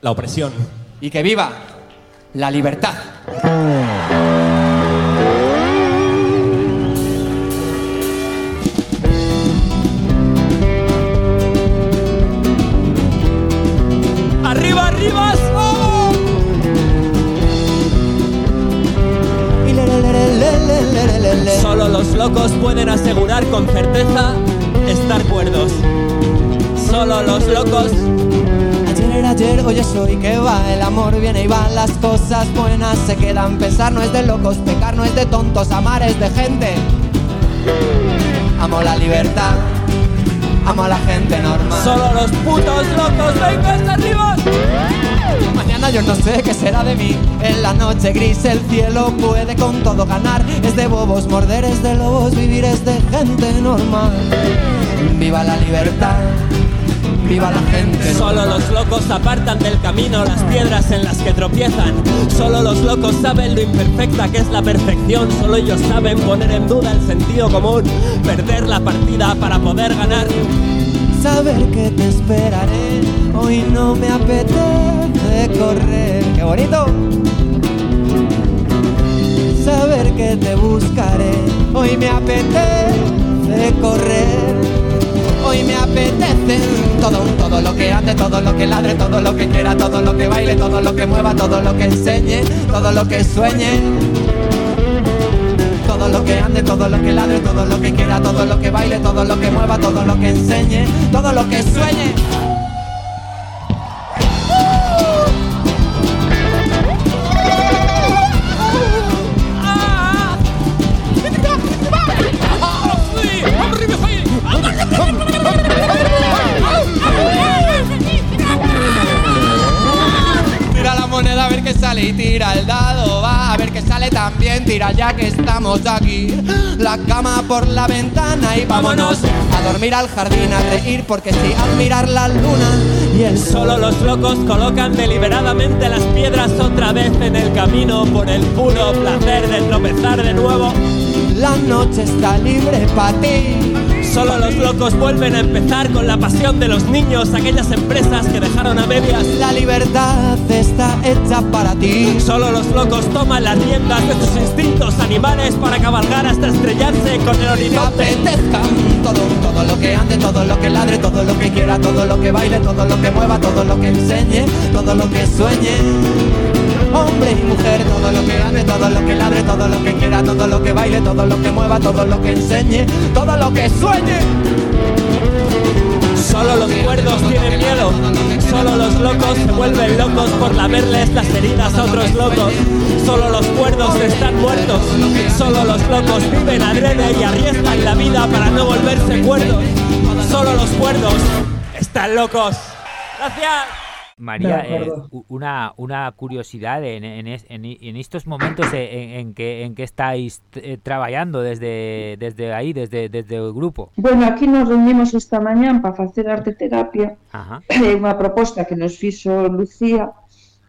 S32: la opresión.
S30: y que viva la libertad.
S32: Con certeza estar cuerdos. Solo los locos.
S30: Ayer era ayer, hoy es hoy, que va el amor, viene y va, las cosas buenas se quedan. Pensar no es de locos, pecar no es de tontos, amar es de gente. Amo la libertad, amo a la gente normal.
S32: Solo los putos locos, venga hasta arriba.
S30: Mañana yo no sé qué será de mí. En la noche gris el cielo puede con todo ganar. Es de bobos, morder es de lobos, vivir es de gente normal. Viva la libertad, viva la gente.
S32: Solo los locos apartan del camino las piedras en las que tropiezan. Solo los locos saben lo imperfecta que es la perfección. Solo ellos saben poner en duda el sentido común. Perder la partida para poder ganar.
S30: Saber que te esperaré, hoy no me apetece correr. ¡Qué bonito! Saber que te buscaré, hoy me apetece correr. Hoy me apetece todo, todo lo que ande, todo lo que ladre, todo lo que quiera, todo lo que baile, todo lo que mueva, todo lo que enseñe, todo lo que sueñe. Todo lo que ande, todo lo que ladre, todo lo que quiera, todo lo que baile, todo lo que mueva, todo lo que enseñe, todo lo que sueñe. Aquí. La cama por la ventana y vámonos a dormir al jardín, a reír porque sí, a mirar la luna y el sol.
S32: Solo los locos colocan deliberadamente las piedras otra vez en el camino por el puro placer de tropezar de nuevo.
S30: La noche está libre para ti.
S32: Solo los locos vuelven a empezar con la pasión de los niños, aquellas empresas que dejaron a medias.
S30: La libertad está hecha para ti.
S32: Solo los locos toman las riendas de sus instintos animales para cabalgar hasta estrellarse con el horizonte.
S30: apetezcan todo, todo lo que ande, todo lo que ladre, todo lo que quiera, todo lo que baile, todo lo que mueva, todo lo que enseñe, todo lo que sueñe. Hombre y mujer, todo lo que ande, todo lo que ladre, todo lo que quiera, todo lo que baile, todo lo que mueva, todo lo que enseñe, todo lo que sueñe.
S32: Solo los cuerdos tienen miedo. Solo los locos se vuelven locos por lamerles las heridas a otros locos. Solo los cuerdos están muertos. Solo los locos viven adrede y arriesgan la vida para no volverse cuerdos. Solo los cuerdos están locos. Gracias.
S9: María, eh, una, una curiosidad en, en, en, en estos momentos en, en que, en que estáis eh, trabajando desde, desde ahí, desde, desde el grupo.
S27: Bueno, aquí nos reunimos esta mañá para facer arte terapia
S9: Ajá.
S27: Unha proposta que nos fixo Lucía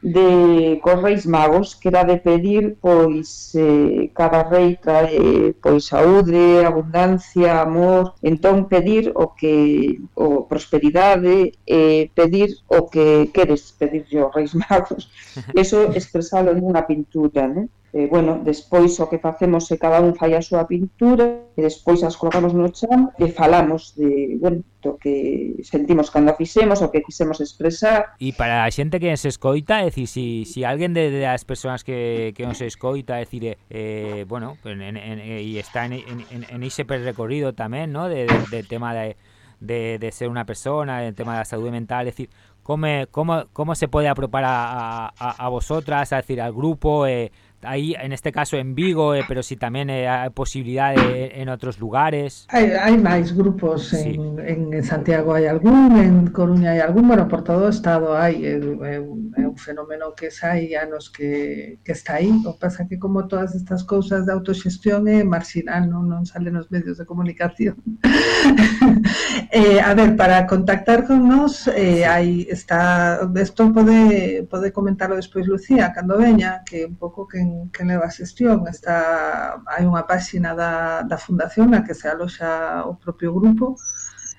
S27: de cos reis magos que era de pedir pois eh, cada rei trae pois saúde, abundancia, amor, entón pedir o que o prosperidade e eh, pedir o que queres pedirlle aos reis magos. Eso expresalo nunha pintura, né? eh, bueno, despois o que facemos é cada un fai a súa pintura e despois as colocamos no chan e falamos de, bueno, do que sentimos cando a fixemos, o que quisemos expresar.
S9: E para a xente que se escoita, é dicir, si, si alguén de, de as persoas que, que nos escoita, é dicir, eh, bueno, en, en, en, e está en, en, en ese percorrido tamén, no? de, de, de tema de, de, de ser una persona, el tema de la salud mental, es decir, ¿cómo, cómo, cómo se puede apropar a, a, a vosotras, a decir, al grupo, eh, ahí, en este caso en Vigo, eh, pero si tamén eh, a posibilidad de, en outros lugares.
S26: Hai, hai máis grupos en, sí. en, Santiago hai algún, en Coruña hai algún, bueno, por todo o estado hai, é, é, un, é un fenómeno que sai anos que, que está aí, o pasa que como todas estas cousas de autoxestión é eh, marxinal, non, non sale nos medios de comunicación. eh, a ver, para contactar con nós, eh, hai, está, isto pode, pode comentarlo despois Lucía, cando veña, que un pouco que en quen leva a xestión está, hai unha páxina da, da fundación na que se aloxa o propio grupo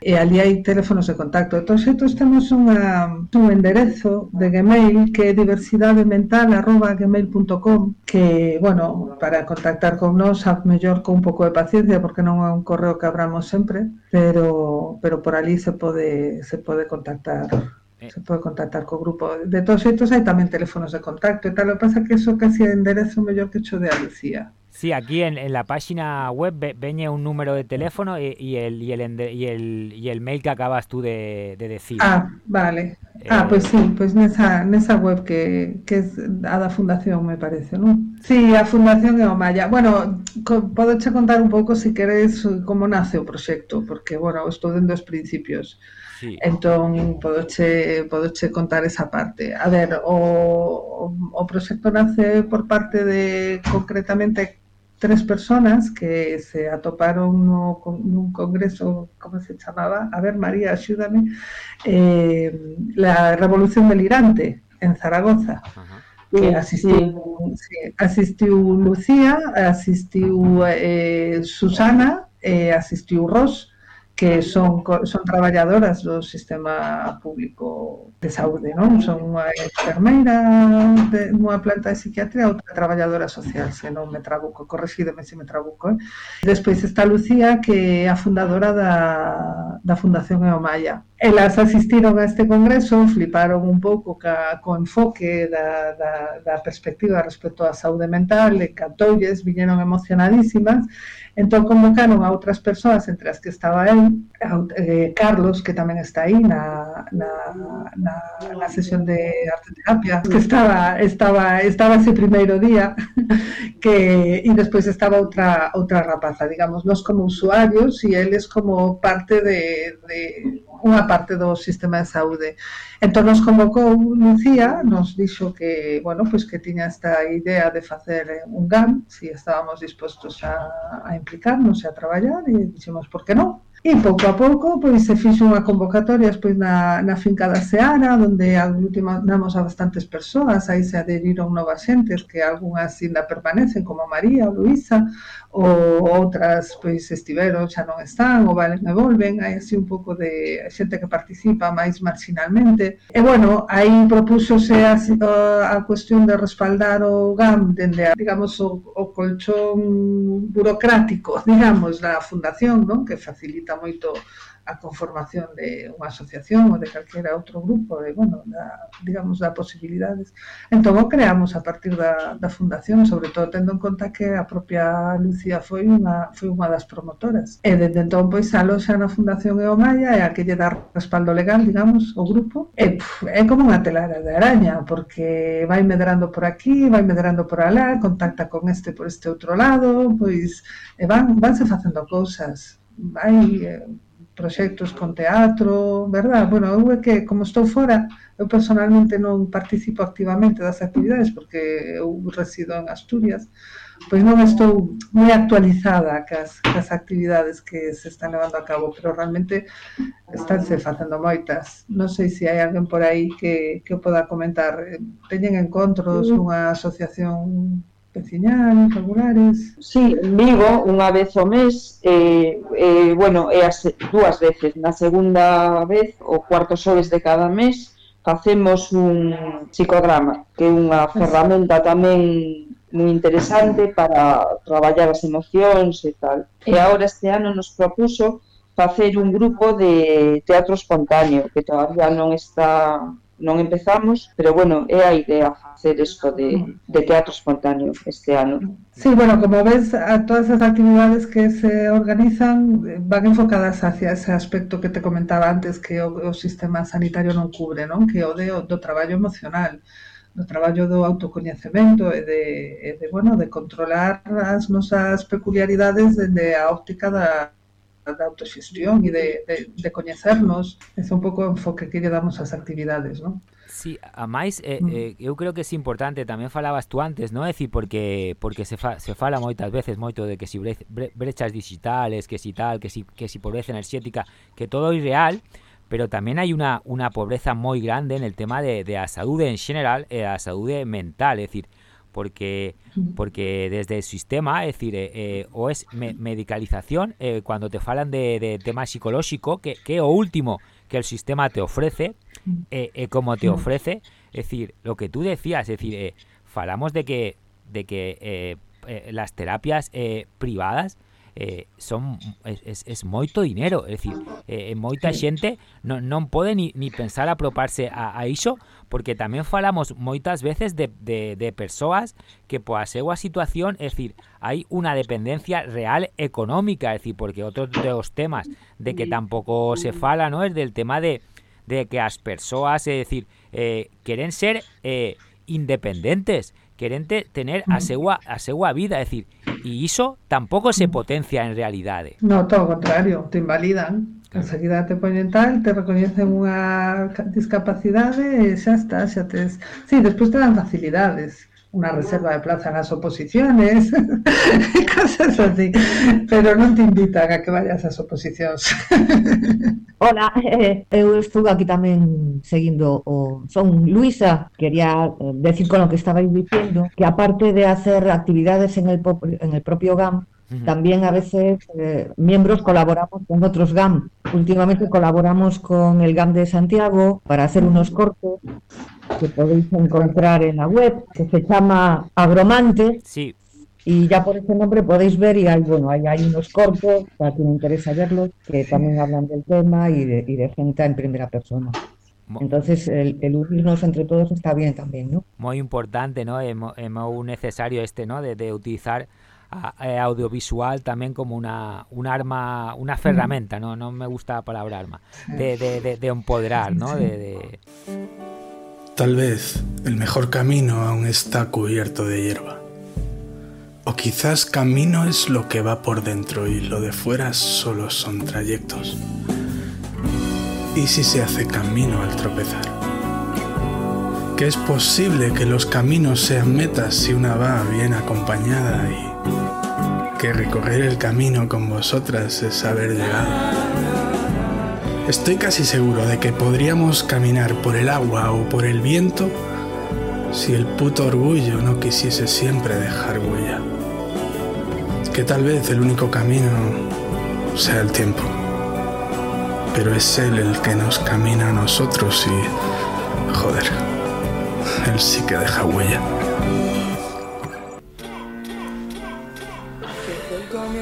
S26: e ali hai teléfonos de contacto. De todos xeitos temos unha, un enderezo de Gmail que é diversidademental.gmail.com que, bueno, para contactar con nós a mellor con un pouco de paciencia porque non é un correo que abramos sempre, pero, pero por ali se pode, se pode contactar se pode contactar co grupo. De todos xeitos hai tamén teléfonos de contacto e tal, o que pasa que eso casi é enderezo mellor que cho de a Lucía.
S9: Sí, aquí en, en la página web ve- veñe un número de teléfono y, y el, y, el, y, el, y el mail que acabas tú de, de decir.
S26: Ah, vale. Ah, pois sí, pois nesa, nesa web que, que es a da Fundación, me parece, non? Sí, a Fundación é o Maya. Bueno, co, podoche contar un pouco, se queres, como nace o proxecto, porque, bueno, estou dende os principios.
S9: Sí.
S26: Entón, podoche, podoche contar esa parte. A ver, o, o, proxecto nace por parte de, concretamente, tres personas que se atoparon no, con- nun congreso, como se chamaba? A ver, María, axúdame. Eh, la Revolución Delirante, en Zaragoza. Que
S27: Sí,
S26: asistiu, sí, asistiu Lucía, asistiu eh, Susana, e asistiu Ros, que son, son traballadoras do sistema público de saúde, non? Son unha enfermeira de unha planta de psiquiatría, outra traballadora social, se non me trabuco, correxídeme se me trabuco, eh? Despois está Lucía, que é a fundadora da, da Fundación Eomaya. Elas asistiron a este congreso, fliparon un pouco ca, co enfoque da, da, da perspectiva respecto á saúde mental, encantoulles, viñeron emocionadísimas, Entón convocaron a outras persoas, entre as que estaba a- eh, Carlos, que tamén está aí na, na, na, na sesión de arte terapia, que estaba, estaba, estaba ese primeiro día, que e despois estaba outra outra rapaza, digamos, nós como usuarios e eles como parte de, de unha parte do sistema de saúde. Entón nos convocou Lucía, nos dixo que, bueno, pois que tiña esta idea de facer un GAM, se si estábamos dispostos a, a implicarnos e a traballar, e dixemos, por que non? E pouco a pouco, pois se fixo unha convocatoria pois, na, na finca da Seara, onde aglutinamos a bastantes persoas, aí se adheriron novas xentes, que algunhas ainda permanecen, como María, ou Luisa, ou outras pois estiveron, xa non están, ou valen e volven, hai así un pouco de xente que participa máis marginalmente. E bueno, aí propúxose a, a cuestión de respaldar o GAM dende, a, digamos, o, o colchón burocrático, digamos, da fundación, non? que facilita moito a conformación de unha asociación ou de calquera outro grupo, de, bueno, da, digamos, da posibilidades. Entón, o creamos a partir da, da fundación, sobre todo tendo en conta que a propia Lucía foi unha, foi unha das promotoras. E desde entón, pois, aloxa na Fundación Eomaya e a que lle dá respaldo legal, digamos, o grupo. E, puf, é como unha telara de araña, porque vai medrando por aquí, vai medrando por alá, contacta con este por este outro lado, pois, e van, vanse facendo cousas. Vai, eh, proxectos con teatro, verdad? Bueno, eu é que, como estou fora, eu personalmente non participo activamente das actividades, porque eu resido en Asturias, pois non estou moi actualizada cas, cas actividades que se están levando a cabo, pero realmente estánse facendo moitas. Non sei se hai alguén por aí que, que poda comentar. Eh, teñen encontros, mm. unha asociación veciñal, regulares?
S27: Sí, en Vigo, unha vez ao mes, eh, eh, bueno, é as dúas veces, na segunda vez, o cuarto xoves de cada mes, facemos un psicodrama, que é unha ferramenta tamén moi interesante para traballar as emocións e tal. E agora este ano nos propuso facer un grupo de teatro espontáneo, que todavía non está non empezamos, pero bueno, é a idea facer isto de, de teatro espontáneo este ano.
S26: Sí, bueno, como ves, a todas as actividades que se organizan van enfocadas hacia ese aspecto que te comentaba antes que o, o sistema sanitario non cubre, non? Que o de, o, do traballo emocional do traballo do autocoñecemento e de, e de, bueno, de controlar as nosas peculiaridades dende a óptica da, da autoxestión e de, de, de coñecernos ese é un pouco o enfoque que lle damos ás actividades, non?
S9: Sí, a máis, eh, mm. eh, eu creo que é importante, tamén falabas tú antes, non? É dicir, porque, porque se, fa, se fala moitas veces moito de que si bre, brechas digitales, que si tal, que si, que si pobreza enerxética, que todo é irreal, pero tamén hai unha, unha pobreza moi grande en el tema de, de a saúde en general eh, e a saúde mental, é dicir, porque porque desde o sistema, é dicir, eh, eh, o es me, medicalización, eh, cuando te falan de, de tema psicolóxico, que, que o último que el sistema te ofrece, eh, eh, como te ofrece, é dicir, lo que tú decías, dicir, eh, falamos de que de que las terapias eh, privadas eh, son es, es, moito dinero, é dicir, eh, eh, moita xente non, non pode ni, ni pensar aproparse a, a iso, porque tamén falamos moitas veces de, de, de persoas que poa súa situación, é dicir, hai unha dependencia real económica, é dicir, porque outro dos temas de que tampouco se fala, non, é del tema de, de que as persoas, é dicir, eh, queren ser eh, independentes, queren te, tener a súa, a súa vida, é dicir, e iso tampouco se potencia en realidade.
S26: No, todo contrario, te invalidan. Enseguida te poñen tal, te ca- discapacidade e xa está, xa tes... Sí, despois te dan facilidades, unha reserva de plaza nas oposiciones, cosas así, pero non te invitan a que vayas ás oposicións.
S33: Hola, eh, eu estou aquí tamén seguindo o son Luisa, quería eh, decir con lo que estabais diciendo que aparte de hacer actividades en el, en el propio GAM, también a veces eh, miembros colaboramos con otros GAM. Últimamente colaboramos con el GAM de Santiago para hacer unos cortes que podéis encontrar en la web, que se llama Agromante.
S9: Sí.
S33: Y ya por ese nombre podéis ver, y hay, bueno, hay, hay unos cortos, para quien interesa verlos, que también hablan del tema y de, y de gente en primera persona. Entonces, el, el unirnos entre todos está bien también, ¿no?
S9: moi importante, ¿no? É moi necesario este, ¿no? De, de utilizar a, a audiovisual tamén como una, un arma, una ferramenta, ¿no? Non me gusta a palabra arma, de, de, de, de empoderar, ¿no? De,
S34: Tal vez el mejor camino aún está cubierto de hierba. O quizás camino es lo que va por dentro y lo de fuera solo son trayectos. ¿Y si se hace camino al tropezar? Que es posible que los caminos sean metas si una va bien acompañada y que recorrer el camino con vosotras es haber llegado. Estoy casi seguro de que podríamos caminar por el agua o por el viento si el puto orgullo no quisiese siempre dejar huella. Que tal vez el único camino sea el tiempo. Pero es él el que nos camina a nosotros y... Joder, él sí que deja huella.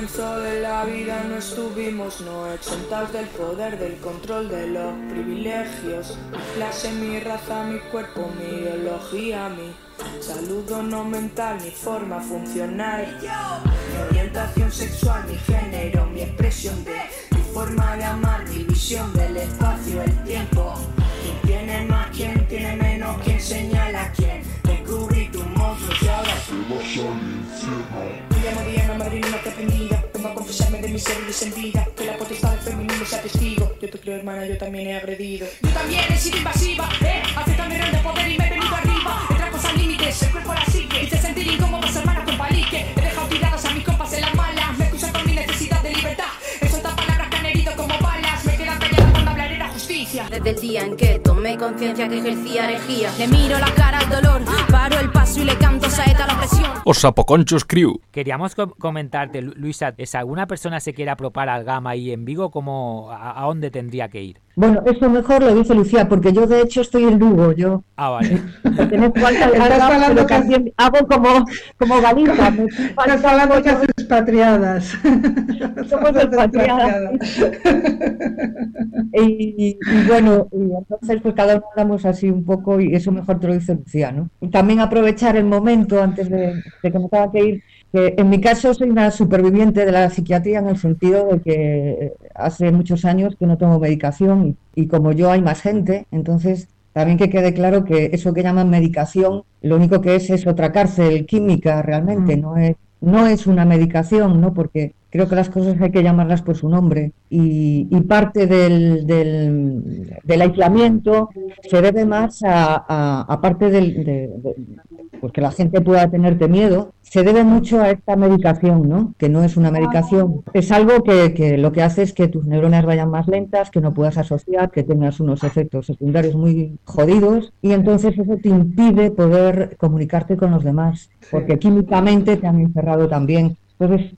S35: Comienzo de la vida no estuvimos no exentos del poder, del control de los privilegios. Mi clase, mi raza, mi cuerpo, mi ideología, mi salud o no mental, mi forma funcional. Mi orientación sexual, mi género, mi expresión de mi forma de amar, mi visión del espacio, el tiempo. ¿Quién tiene más, quién tiene menos, quién señala a quién? Descubrí tu monstruo y ahora vas al infierno. En
S36: expresarme de mi ser y de sentida. Que la potestad del femenino sea testigo. Yo te creo, hermana, yo también he agredido. Yo también he sido invasiva, eh. Acepta mi rol de poder y me he venido arriba. He traspasado límites, el cuerpo la psique. Hice sentir incómodas hermanas con palique. He dejado tiradas a mis compas en las malas. Me excusan por mi necesidad de libertad. Justicia.
S37: Desde el día en que tomé conciencia que ejercía herejía, le miro la cara al dolor, paro el paso y le canto saeta a la presión.
S29: Os Sapoconchos Crew.
S9: Queríamos com- comentarte, Lu- Luisa, si alguna persona se quiere apropar al Gama y en Vigo, ¿cómo, a, a dónde tendría que ir?
S33: Bueno, eso mejor lo dice Lucía, porque yo de hecho estoy en Lugo, yo
S9: Ah, vale.
S33: al
S26: Estás
S33: Algarve,
S26: hablando que-
S33: hago como, como Galicia. me
S26: Estás hablando que haces expatriadas.
S33: Somos expatriadas. Y, y bueno, y entonces pues cada uno andamos así un poco y eso mejor te lo dice Lucía, ¿no? Y también aprovechar el momento antes de, de que me tenga que ir, que en mi caso soy una superviviente de la psiquiatría en el sentido de que hace muchos años que no tomo medicación y, y como yo hay más gente, entonces también que quede claro que eso que llaman medicación, lo único que es es otra cárcel química realmente, no es, no es una medicación, ¿no? Porque creo que las cosas hay que llamarlas por su nombre y, y parte del, del, aislamiento se debe más a, a- aparte del, de, de- pues la gente pueda tenerte miedo, se debe mucho a esta medicación, ¿no? Que no es una medicación. Es algo que lo que hace es que tus neuronas vayan más lentas, que no puedas asociar, que tengas unos efectos secundarios muy jodidos y entonces eso te impide poder comunicarte con los demás, porque químicamente te han encerrado también. Entonces,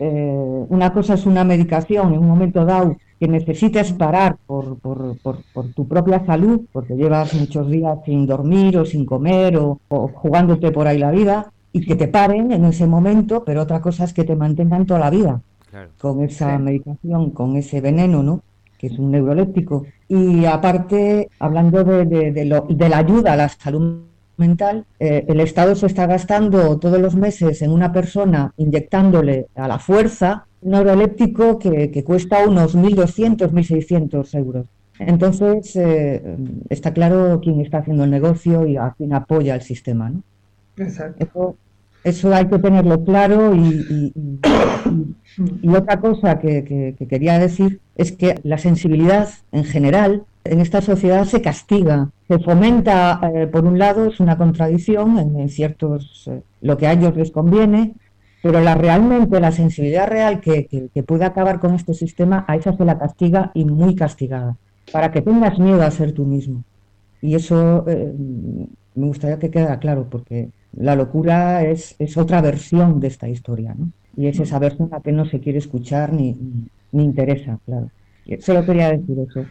S33: eh, una cosa es una medicación en un momento dado que necesitas parar por, por, por, por tu propia salud, porque llevas muchos días sin dormir o sin comer o, o jugándote por ahí la vida, y que te paren en ese momento, pero otra cosa es que te mantengan toda la vida con esa medicación, con ese veneno, ¿no? que es un neuroléptico. Y aparte, hablando de, de- de lo- de la ayuda a la salud mental, eh, el Estado se está gastando todos los meses en una persona inyectándole a la fuerza un neuroléptico que, que cuesta unos 1.200, 1.600 euros. Entonces, eh, está claro quién está haciendo el negocio y a quién apoya el sistema. ¿no?
S26: Exacto.
S33: Eso, eso hay que tenerlo claro y, y- y- y otra cosa que, que- que quería decir es que la sensibilidad en general en esta sociedad se castiga, se fomenta, eh, por un lado, es una contradicción en, en ciertos, eh, lo que a ellos les conviene, pero la realmente la sensibilidad real que, que, que puede acabar con este sistema, a esa se la castiga y muy castigada, para que tengas miedo a ser tú mismo. Y eso eh, me gustaría que quedara claro, porque la locura es, es otra versión de esta historia, ¿no? Y es esa versión a que no se quiere escuchar ni, ni, interesa, claro. Solo quería decir eso.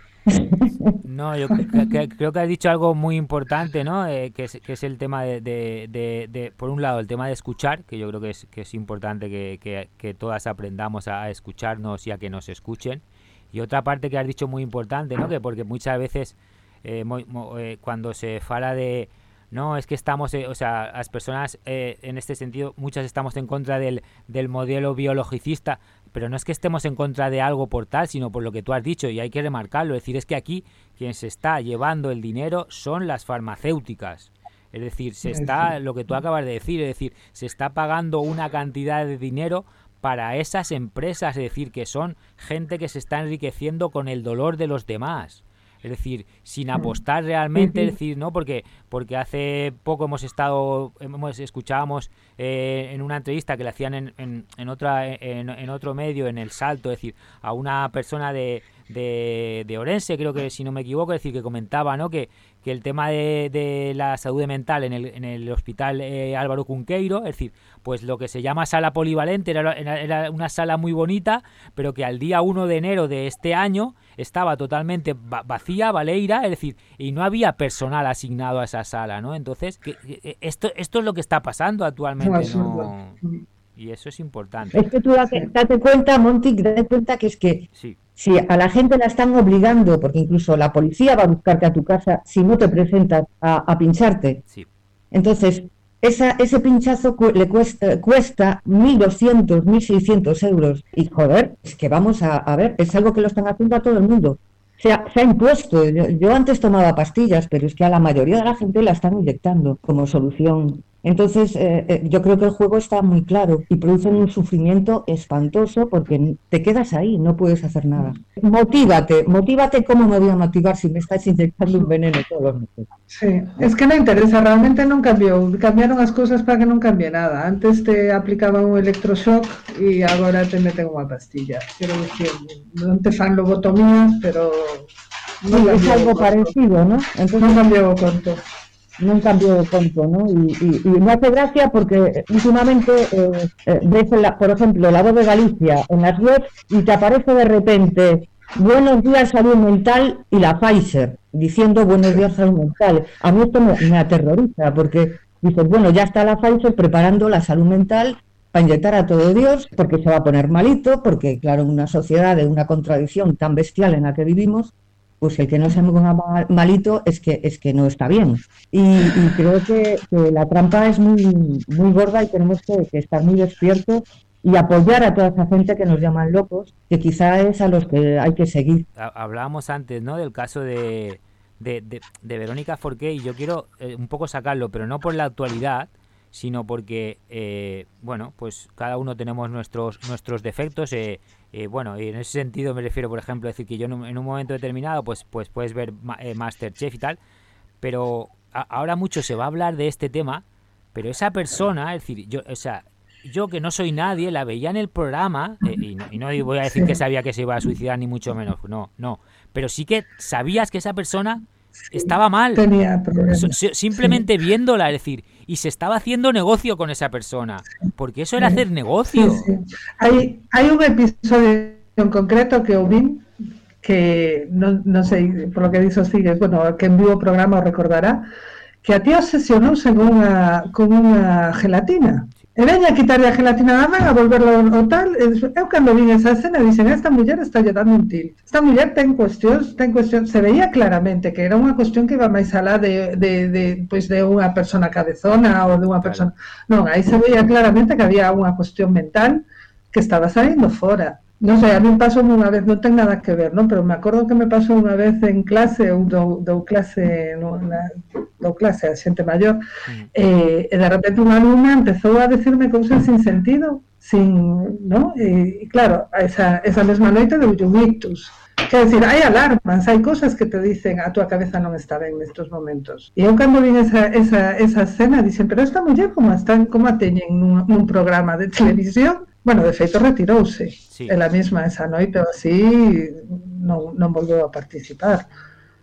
S9: No, yo cre- cre- creo que has dicho algo muy importante, ¿no? Eh, que, es, que es el tema de, de- de- de- por un lado, el tema de escuchar, que yo creo que es, que es importante que, que- que todas aprendamos a, a escucharnos y a que nos escuchen. Y otra parte que has dicho muy importante, ¿no? Que porque muchas veces eh, mo- mo- eh, cuando se fala de no, es que estamos, eh, o sea, las personas eh, en este sentido, muchas estamos en contra del, del modelo biologicista, pero no es que estemos en contra de algo por tal, sino por lo que tú has dicho, y hay que remarcarlo, es decir, es que aquí quien se está llevando el dinero son las farmacéuticas. Es decir, se está, lo que tú acabas de decir, es decir, se está pagando una cantidad de dinero para esas empresas, es decir, que son gente que se está enriqueciendo con el dolor de los demás. Es decir, sin apostar realmente, es decir, ¿no? Porque, porque hace poco hemos estado, hemos escuchábamos eh, en una entrevista que le hacían en, en, en otra, en, en otro medio, en el salto, es decir, a una persona de, de, de Orense, creo que si no me equivoco, es decir, que comentaba, ¿no? Que, que el tema de, de la salud mental en el, en el hospital eh, Álvaro Cunqueiro, es decir, pues lo que se llama sala polivalente era, una sala muy bonita, pero que al día 1 de enero de este año estaba totalmente va- vacía, Valeira, es decir, y no había personal asignado a esa sala, ¿no? Entonces, que- que- esto, esto es lo que está pasando actualmente. ¿no? Y eso es importante.
S33: Es que tú date, date cuenta, Monty, date cuenta que es que
S9: Sí.
S33: Si a la gente la están obligando, porque incluso la policía va a buscarte a tu casa si no te presentas a, a pincharte.
S9: Sí.
S33: Entonces, esa, ese pinchazo cu- le cuesta, cuesta 1.200, 1.600 euros. Y joder, es que vamos a, a ver, es algo que lo están haciendo a todo el mundo. Se ha, se ha impuesto. Yo, yo antes tomaba pastillas, pero es que a la mayoría de la gente la están inyectando como solución Entonces, eh, eh, yo creo que el juego está muy claro y produce un sufrimiento espantoso porque te quedas ahí, no puedes hacer nada. Motívate, motívate, ¿cómo me voy a motivar si me estás inyectando un veneno todos los meses?
S26: Sí, es que no interesa, realmente non cambiou, cambiaron as cousas para que non cambie nada. Antes te aplicaban un electroshock e agora te meten unha pastilla. Quero dicir, non te fan lobotomías, pero
S33: Sí, es algo parecido, ¿no? Entonces,
S26: non cambiou o
S33: no cambió de punto, ¿no? Y, y- y me hace gracia porque últimamente eh, eh, ves, la- por ejemplo, la voz de Galicia en las webs y te aparece de repente Buenos días salud mental y la Pfizer diciendo buenos días salud mental. A mí esto me, me aterroriza porque dices, bueno, ya está la Pfizer preparando la salud mental para inyectar a todo Dios porque se va a poner malito, porque claro, en una sociedad de una contradicción tan bestial en la que vivimos, pues el que no se ponga mal- malito es que es que no está bien. Y, creo que, la trampa es muy, muy gorda y tenemos que, estar muy despiertos y apoyar a toda esa gente que nos llaman locos, que quizá es a los que hay que seguir.
S9: Ha- Hablábamos antes, ¿no? Del caso de, de, de- de Verónica Forqué y yo quiero eh, un poco sacarlo, pero no por la actualidad, sino porque, eh, bueno, pues cada uno tenemos nuestros nuestros defectos. eh, eh, bueno, y en ese sentido me refiero, por ejemplo, a decir que yo en un, en un momento determinado, pues, pues puedes ver ma- Masterchef y tal, pero a- ahora mucho se va a hablar de este tema, pero esa persona, es decir, yo, o sea, yo que no soy nadie, la veía en el programa, y, no, y no voy a decir que sabía que se iba a suicidar, ni mucho menos, no, no, pero sí que sabías que esa persona estaba mal.
S26: Tenía problemas.
S9: Simplemente viéndola, es decir, y se estaba haciendo negocio con esa persona, porque eso era hacer negocio.
S26: Sí, sí. Hai, hai un episodio en concreto que eu vin que non, non sei, por lo que dixo sigues, bueno, que en vivo programa recordará, que a tía obsesionouse con unha, con unha gelatina. e veña a quitarle a gelatina da man, a volverlo o tal, e despois, eu cando vin esa escena dicen, ah, esta muller está lle dando un tilt. Esta muller ten cuestións, ten cuestións, se veía claramente que era unha cuestión que iba máis alá de, de, de, pois de unha persona cabezona ou de unha persona... Non, aí se veía claramente que había unha cuestión mental que estaba saindo fora non sei, a mí pasou unha vez, non ten nada que ver, non? Pero me acordo que me pasou unha vez en clase, ou dou, dou clase, no, na, dou clase a xente maior, mm. eh, e, e de repente unha alumna empezou a decirme cousas sin sentido, sin, non? E, claro, esa, esa mesma noite deu un ictus. Quer decir, hai alarmas, hai cosas que te dicen a túa cabeza non está ben nestes momentos. E eu cando vin esa, esa, esa escena dixen, pero esta muller como, están, como a teñen nun, nun programa de televisión Bueno, de feito retirouse.
S9: Sí.
S26: Ela mesma esa noite ou así non, non volveu a participar.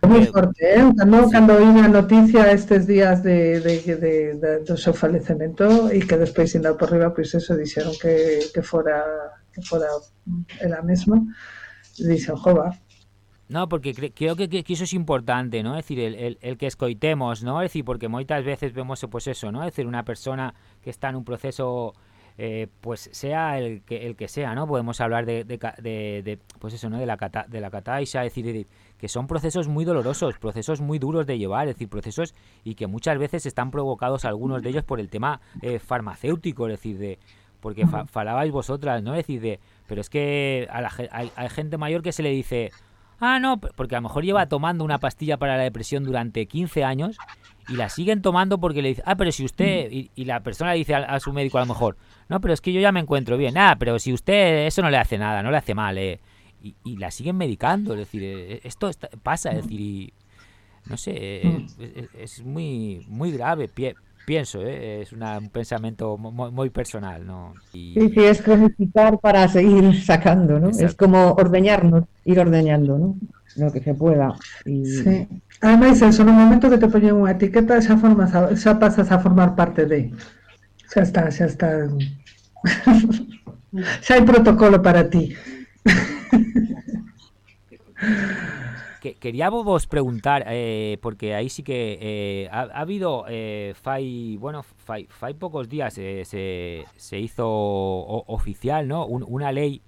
S26: Moi forte, eh? Cando, cando oí a noticia estes días de, de, de, de, do seu falecemento e que despois indo por riba, pois eso dixeron que, que fora que fora ela mesma, dixen, jova,
S9: No, porque cre- creo que, que, eso es importante, ¿no? Es decir, el, el, el que escoitemos, ¿no? Es decir, porque moitas veces vemos pues eso, ¿no? Es decir, una persona que está en un proceso eh, pues sea el que el que sea, ¿no? Podemos hablar de, de, de- de, pues eso, ¿no? De la cata, de la cataixa, es decir, de- que son procesos muy dolorosos, procesos muy duros de llevar, es decir, procesos y que muchas veces están provocados algunos de ellos por el tema eh, farmacéutico, es decir, de porque fa- falabais vosotras, ¿no? Es decir, de pero es que a la hay, gente mayor que se le dice Ah, no, porque a lo mejor lleva tomando una pastilla para la depresión durante 15 años y la siguen tomando porque le dice, ah, pero si usted, y, y la persona le dice a, a su médico a lo mejor, no, pero es que yo ya me encuentro bien, ah, pero si usted eso no le hace nada, no le hace mal, eh. Y, y la siguen medicando, es decir, eh, esto está- pasa, es decir, y, no sé, eh, es, es muy, muy grave, pie- pienso, eh, es una- un pensamiento mo- mo- muy, personal, ¿no? Y,
S33: Sí, sí, es cronificar para seguir sacando, ¿no? Es como ordeñarnos, ir ordeñando, ¿no? Lo que se pueda. Y...
S26: Sí. Ademais, eso, no momento que te poñen unha etiqueta, xa, formas a, xa pasas a formar parte de. Xa está, xa está. xa hai protocolo para ti.
S9: Que, quería vo- vos preguntar, eh, porque ahí sí que eh, ha, ha habido, eh, fai, bueno, fai, fai pocos días eh, se, se hizo o- oficial, ¿no? Un- una ley,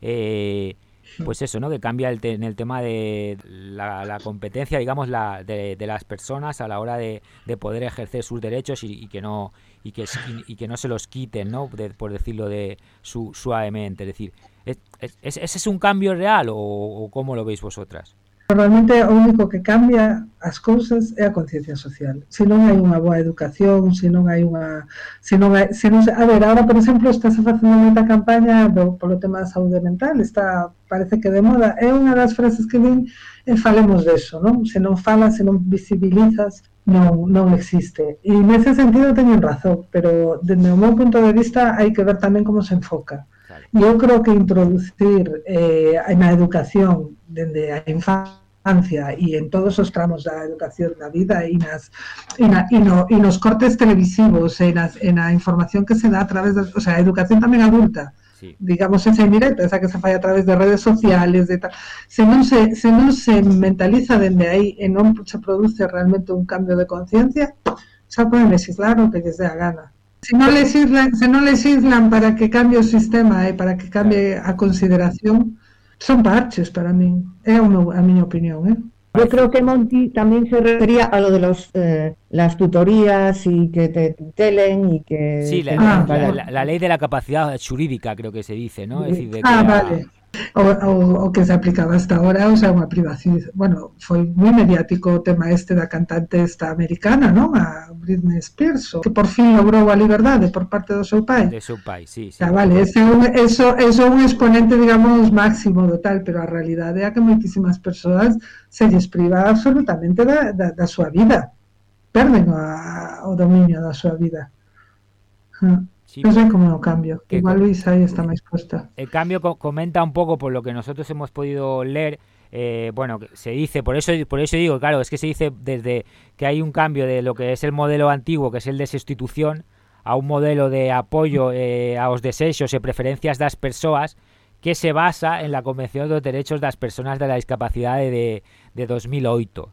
S9: eh, pues eso, ¿no? Que cambia el en el tema de la, competencia, digamos, la, de, de las personas a la hora de, de poder ejercer sus derechos y, que no y que, no se los quiten, ¿no? De- por decirlo de su, suavemente. Es decir, ¿es- es- ¿ese es un cambio real o cómo lo veis vosotras?
S26: Realmente o único que cambia as cousas é a conciencia social. Se non hai unha boa educación, se non hai unha... Se non hai, se non, a ver, agora, por exemplo, está se facendo moita campaña do, polo tema da saúde mental, está, parece que de moda. É unha das frases que din, e falemos deso, non? Se non falas, se non visibilizas, non, non existe. E nese sentido teñen razón, pero, dende o meu punto de vista, hai que ver tamén como se enfoca Eu creo que introducir eh, na educación dende a infancia e en todos os tramos da educación da vida e, nas, e, na, e, no, e nos cortes televisivos e, nas, e na información que se dá a través da, o sea, educación tamén adulta sí. digamos esa indirecta, esa que se fai a través de redes sociales de tal. Se non se, se non se mentaliza dende aí e non se produce realmente un cambio de conciencia xa poden legislar o que lles dé a gana Se non legislan, se non legislan para que cambie o sistema e eh, para que cambie a consideración, son parches para min. É a, a miña opinión, eh?
S33: Yo creo que Monty también se refería a lo de los eh, las tutorías y que te tutelen y que...
S9: Sí, la,
S33: ah,
S9: la, la, la, ley de la capacidad jurídica creo que se dice, ¿no? Es decir, de que
S26: ah, vale. o, o, o que se aplicaba hasta ahora, o sea, unha privacidade, bueno, foi moi mediático o tema este da cantante esta americana, non? A Britney Spears, que por fin logrou a liberdade por parte do seu pai.
S9: De seu pai, sí, sí.
S26: Ah, vale, ese é un, eso, eso é un exponente, digamos, máximo do tal, pero a realidade é que moitísimas persoas se lles priva absolutamente da, da, da súa vida. Perden o, a, o dominio da súa vida. Huh. No sé cómo cambio. Que Igual Luis ahí está más puesta.
S9: El cambio co comenta un poco por lo que nosotros hemos podido leer. Eh, bueno, se dice, por eso, por eso digo, claro, es que se dice desde que hay un cambio de lo que es el modelo antiguo, que es el de sustitución, a un modelo de apoyo eh, a los desechos y preferencias de las personas que se basa en la Convención de los Derechos de las Personas de la Discapacidad de, de 2008.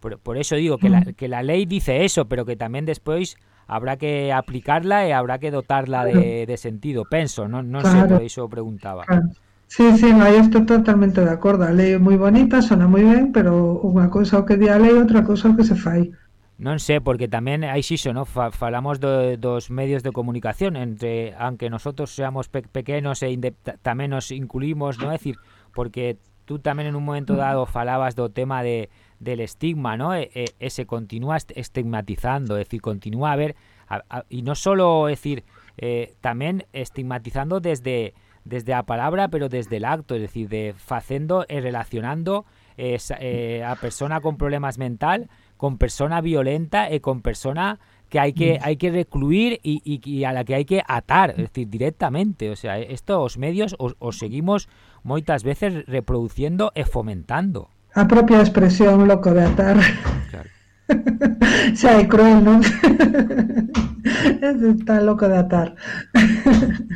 S9: Por, por, eso digo que la, que la ley dice eso, pero que también después habrá que aplicarla e habrá que dotarla de, de sentido, penso, non, non claro. sei, por iso preguntaba.
S26: Claro. Sí, sí, no, eu estou totalmente de acordo. A lei é moi bonita, sona moi ben, pero unha cousa o que di a lei, outra cousa o que se fai.
S9: Non sei, porque tamén hai xixo, no? Fa, falamos do, dos medios de comunicación, entre aunque nosotros seamos pe pequenos e tamén nos incluímos, no? É dicir, porque tú tamén en un momento mm. dado falabas do tema de del estigma, ¿no? E, e, e se continúa estigmatizando, es decir, continúa a a, y no solo, es decir, eh, tamén estigmatizando desde desde a palabra, pero desde el acto, es decir, de facendo e relacionando eh, eh, a persona con problemas mental con persona violenta e con persona que hay que hay que recluir y, y, y a la que hay que atar, es decir, directamente, o sea, estos medios os, os seguimos moitas veces reproduciendo e fomentando.
S26: A propia expresión loco de atar. Claro. cruel, non? Está loco de atar.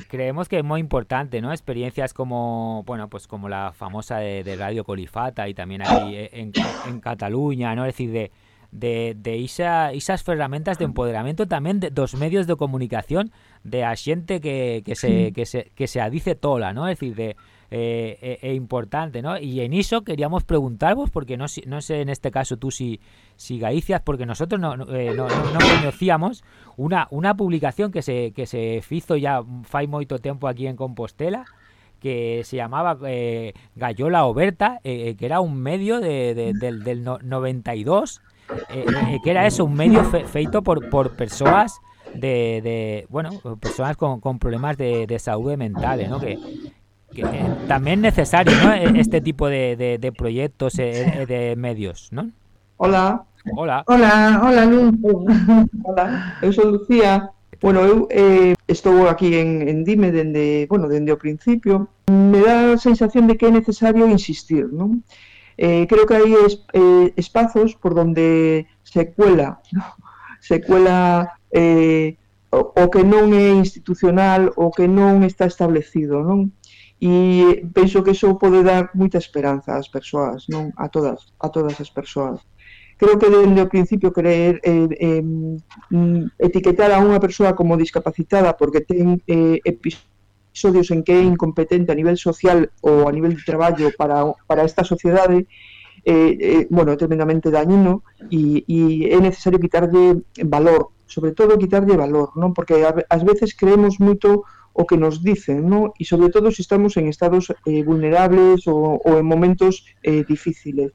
S9: Creemos que es muy importante, ¿no? Experiencias como, bueno, pues como la famosa de, de Radio Colifata y también aquí en, en Cataluña, ¿no? Es decir, de, de, de esa, esas ferramentas de empoderamiento tamén de, dos medios de comunicación de a xente que, que, se, que, se, que se adice tola, ¿no? Es decir, de, eh, eh, eh, importante, ¿no? Y en iso queríamos preguntarvos, porque no, no sé en este caso tú si, si Gaicias, porque nosotros no, eh, no, no, conocíamos una, una publicación que se, que se hizo ya fai moito tempo aquí en Compostela, que se llamaba eh, Gallola Oberta, eh, que era un medio de, de, del, del no, 92, eh, que era eso, un medio fe, feito por, por persoas de, de, bueno, personas con, con problemas de, de saúde mental, ¿no? Que, que eh, tamén necesario ¿no? este tipo de, de, de proyectos eh, eh, e, de medios, non?
S27: Hola.
S9: Hola.
S26: Hola, hola, Lunco.
S27: Hola, eu sou Lucía. Bueno, eu eh, estou aquí en, en Dime dende, bueno, dende o principio. Me dá a sensación de que é necesario insistir, non? Eh, creo que hai es, eh, espazos por donde se cuela, ¿no? se cuela eh, o, o que non é institucional, o que non está establecido, non? e penso que iso pode dar moita esperanza ás persoas, non a todas, a todas as persoas. Creo que dende o principio querer eh, eh, etiquetar a unha persoa como discapacitada porque ten eh, episodios en que é incompetente a nivel social ou a nivel de traballo para, para esta sociedade eh, eh, bueno, tremendamente dañino e, e é necesario quitarlle valor, sobre todo quitarlle valor, non? Porque ás veces creemos moito o que nos dicen, ¿no? E sobre todo se estamos en estados eh, vulnerables ou, ou en momentos eh, difíciles.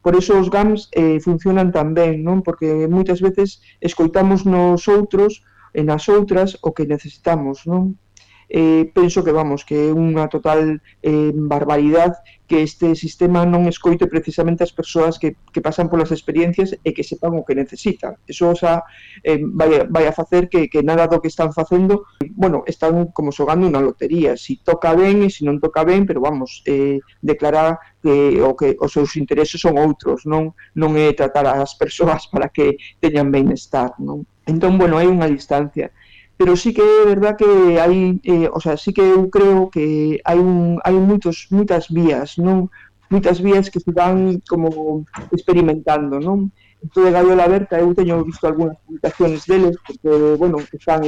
S27: Por eso os GAMS eh, funcionan tan ben, non? Porque moitas veces escoitamos nos outros e nas outras o que necesitamos, non? eh, penso que vamos, que é unha total eh, barbaridade que este sistema non escoite precisamente as persoas que, que pasan polas experiencias e que sepan o que necesitan. Eso xa eh, vai, vai a facer que, que nada do que están facendo, bueno, están como xogando unha lotería, si toca ben e si non toca ben, pero vamos, eh, declarar que o que os seus intereses son outros, non non é tratar as persoas para que teñan benestar, non? Entón, bueno, hai unha distancia pero sí que é verdad que hai, eh, o sea, sí que eu creo que hai un hai moitos moitas vías, non? Moitas vías que se van como experimentando, non? Isto de Gaiola Berta, eu teño visto algunhas publicaciones deles, porque, bueno, que están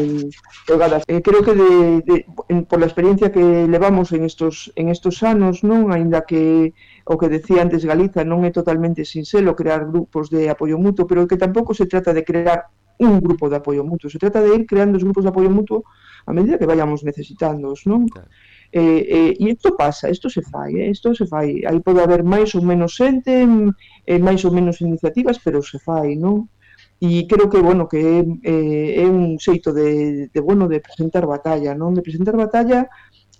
S27: colgadas. Eh, creo que de, de, en, por la experiencia que levamos en estos, en estos anos, non? Ainda que o que decía antes Galiza non é totalmente sinxelo crear grupos de apoio mutuo, pero que tampouco se trata de crear un grupo de apoio mutuo, se trata de ir creando os grupos de apoio mutuo a medida que vayamos necesitándoos, non? Claro. Eh, eh, e isto pasa, isto se fai, eh, isto se fai. Aí pode haber máis ou menos xente, eh, máis ou menos iniciativas, pero se fai, non? E creo que, bueno, que eh, é un xeito de, de, bueno, de presentar batalla, non? De presentar batalla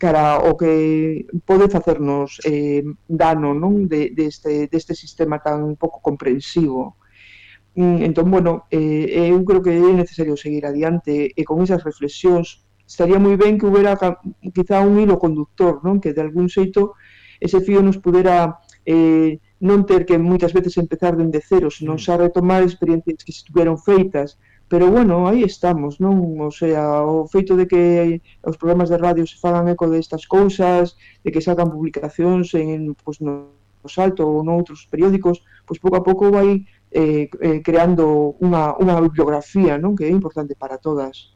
S27: cara o que pode facernos eh, dano non? De, deste, de deste sistema tan pouco comprensivo. Entón, bueno, eh, eu creo que é necesario seguir adiante e con esas reflexións estaría moi ben que houbera quizá un hilo conductor, non? Que de algún xeito ese fío nos pudera eh, non ter que moitas veces empezar dende cero, senón mm. xa retomar experiencias que estuveron feitas. Pero bueno, aí estamos, non? O sea, o feito de que os programas de radio se fagan eco destas cousas, de que salgan publicacións en, pues, no, no Salto ou noutros periódicos, pois pues, pouco a pouco vai eh, eh, creando unha bibliografía que é importante para todas.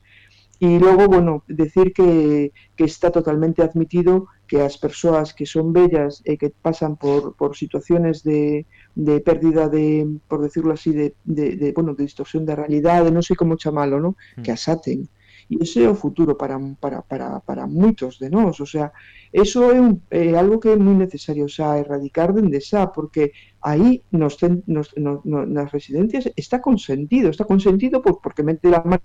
S27: E logo, bueno, decir que, que está totalmente admitido que as persoas que son bellas e que pasan por, por situaciones de, de pérdida de, por decirlo así, de, de, de, bueno, de distorsión da realidade, non sei como chamalo, non? Mm. que as aten. E ese é o futuro para, para, para, para moitos de nós, o sea, eso é, un, é algo que é moi necesario xa erradicar dende xa, porque ahí nos, nos, nos, nas residencias está consentido, está consentido por, porque mete la mano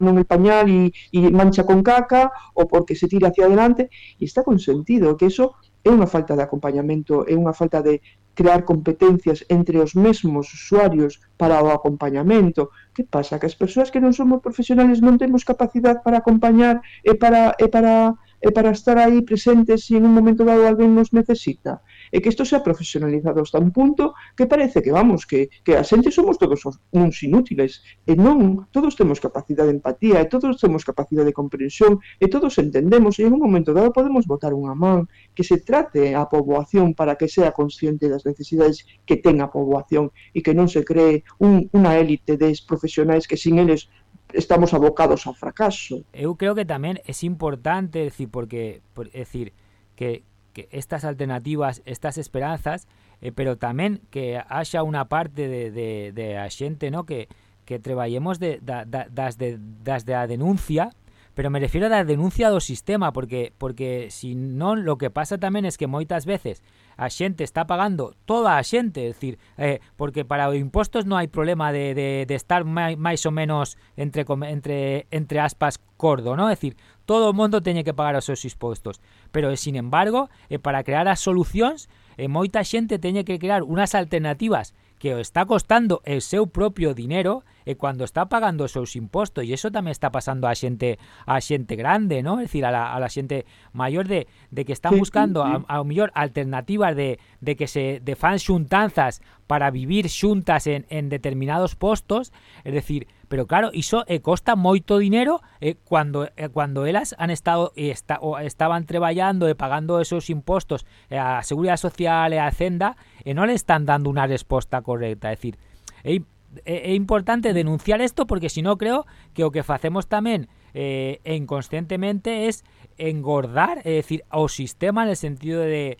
S27: en el pañal y, y, mancha con caca o porque se tira hacia adelante y está consentido, que eso é unha falta de acompañamento, é unha falta de crear competencias entre os mesmos usuarios para o acompañamento. Que pasa? Que as persoas que non somos profesionales non temos capacidade para acompañar e para, e para, e para estar aí presentes se en un momento dado alguén nos necesita e que isto sea profesionalizado hasta un punto que parece que, vamos, que, que a xente somos todos uns inútiles, e non, todos temos capacidade de empatía, e todos temos capacidade de comprensión, e todos entendemos, e en un momento dado podemos botar unha man, que se trate a poboación para que sea consciente das necesidades que ten a poboación, e que non se cree un, unha élite de profesionais que sin eles estamos abocados ao fracaso.
S9: Eu creo que tamén é importante, decir, porque, por, decir, que que estas alternativas, estas esperanzas, eh, pero tamén que haxa unha parte de, de, de a xente no? que, que treballemos de, da, da, das, de, das de a denuncia, pero me refiero da denuncia do sistema, porque porque si non, lo que pasa tamén es que moitas veces a xente está pagando toda a xente, é dicir, eh, porque para os impostos non hai problema de, de, de estar máis ou menos entre entre entre aspas cordo, ¿no? É dicir, Todo o mundo teñe que pagar os seus impostos. Pero, sin embargo, e para crear as solucións, e eh, moita xente teñe que crear unhas alternativas que o está costando el seu propio dinero e cuando está pagando os seus impostos e eso tamén está pasando a xente a xente grande, ¿no? Es decir, a la, a la xente maior de, de que están sí, buscando sí. a, a mellor alternativas de, de que se de fan xuntanzas para vivir xuntas en, en determinados postos, es decir, pero claro, iso eh, costa moito dinero eh, cuando eh, cuando elas han estado e está, o estaban traballando e pagando esos impostos eh, a Seguridade Social e a Hacienda e non le están dando unha resposta correcta, é dicir, é é, é importante denunciar isto porque si no creo que o que facemos tamén eh, inconscientemente es engordar, é dicir, o sistema en el sentido de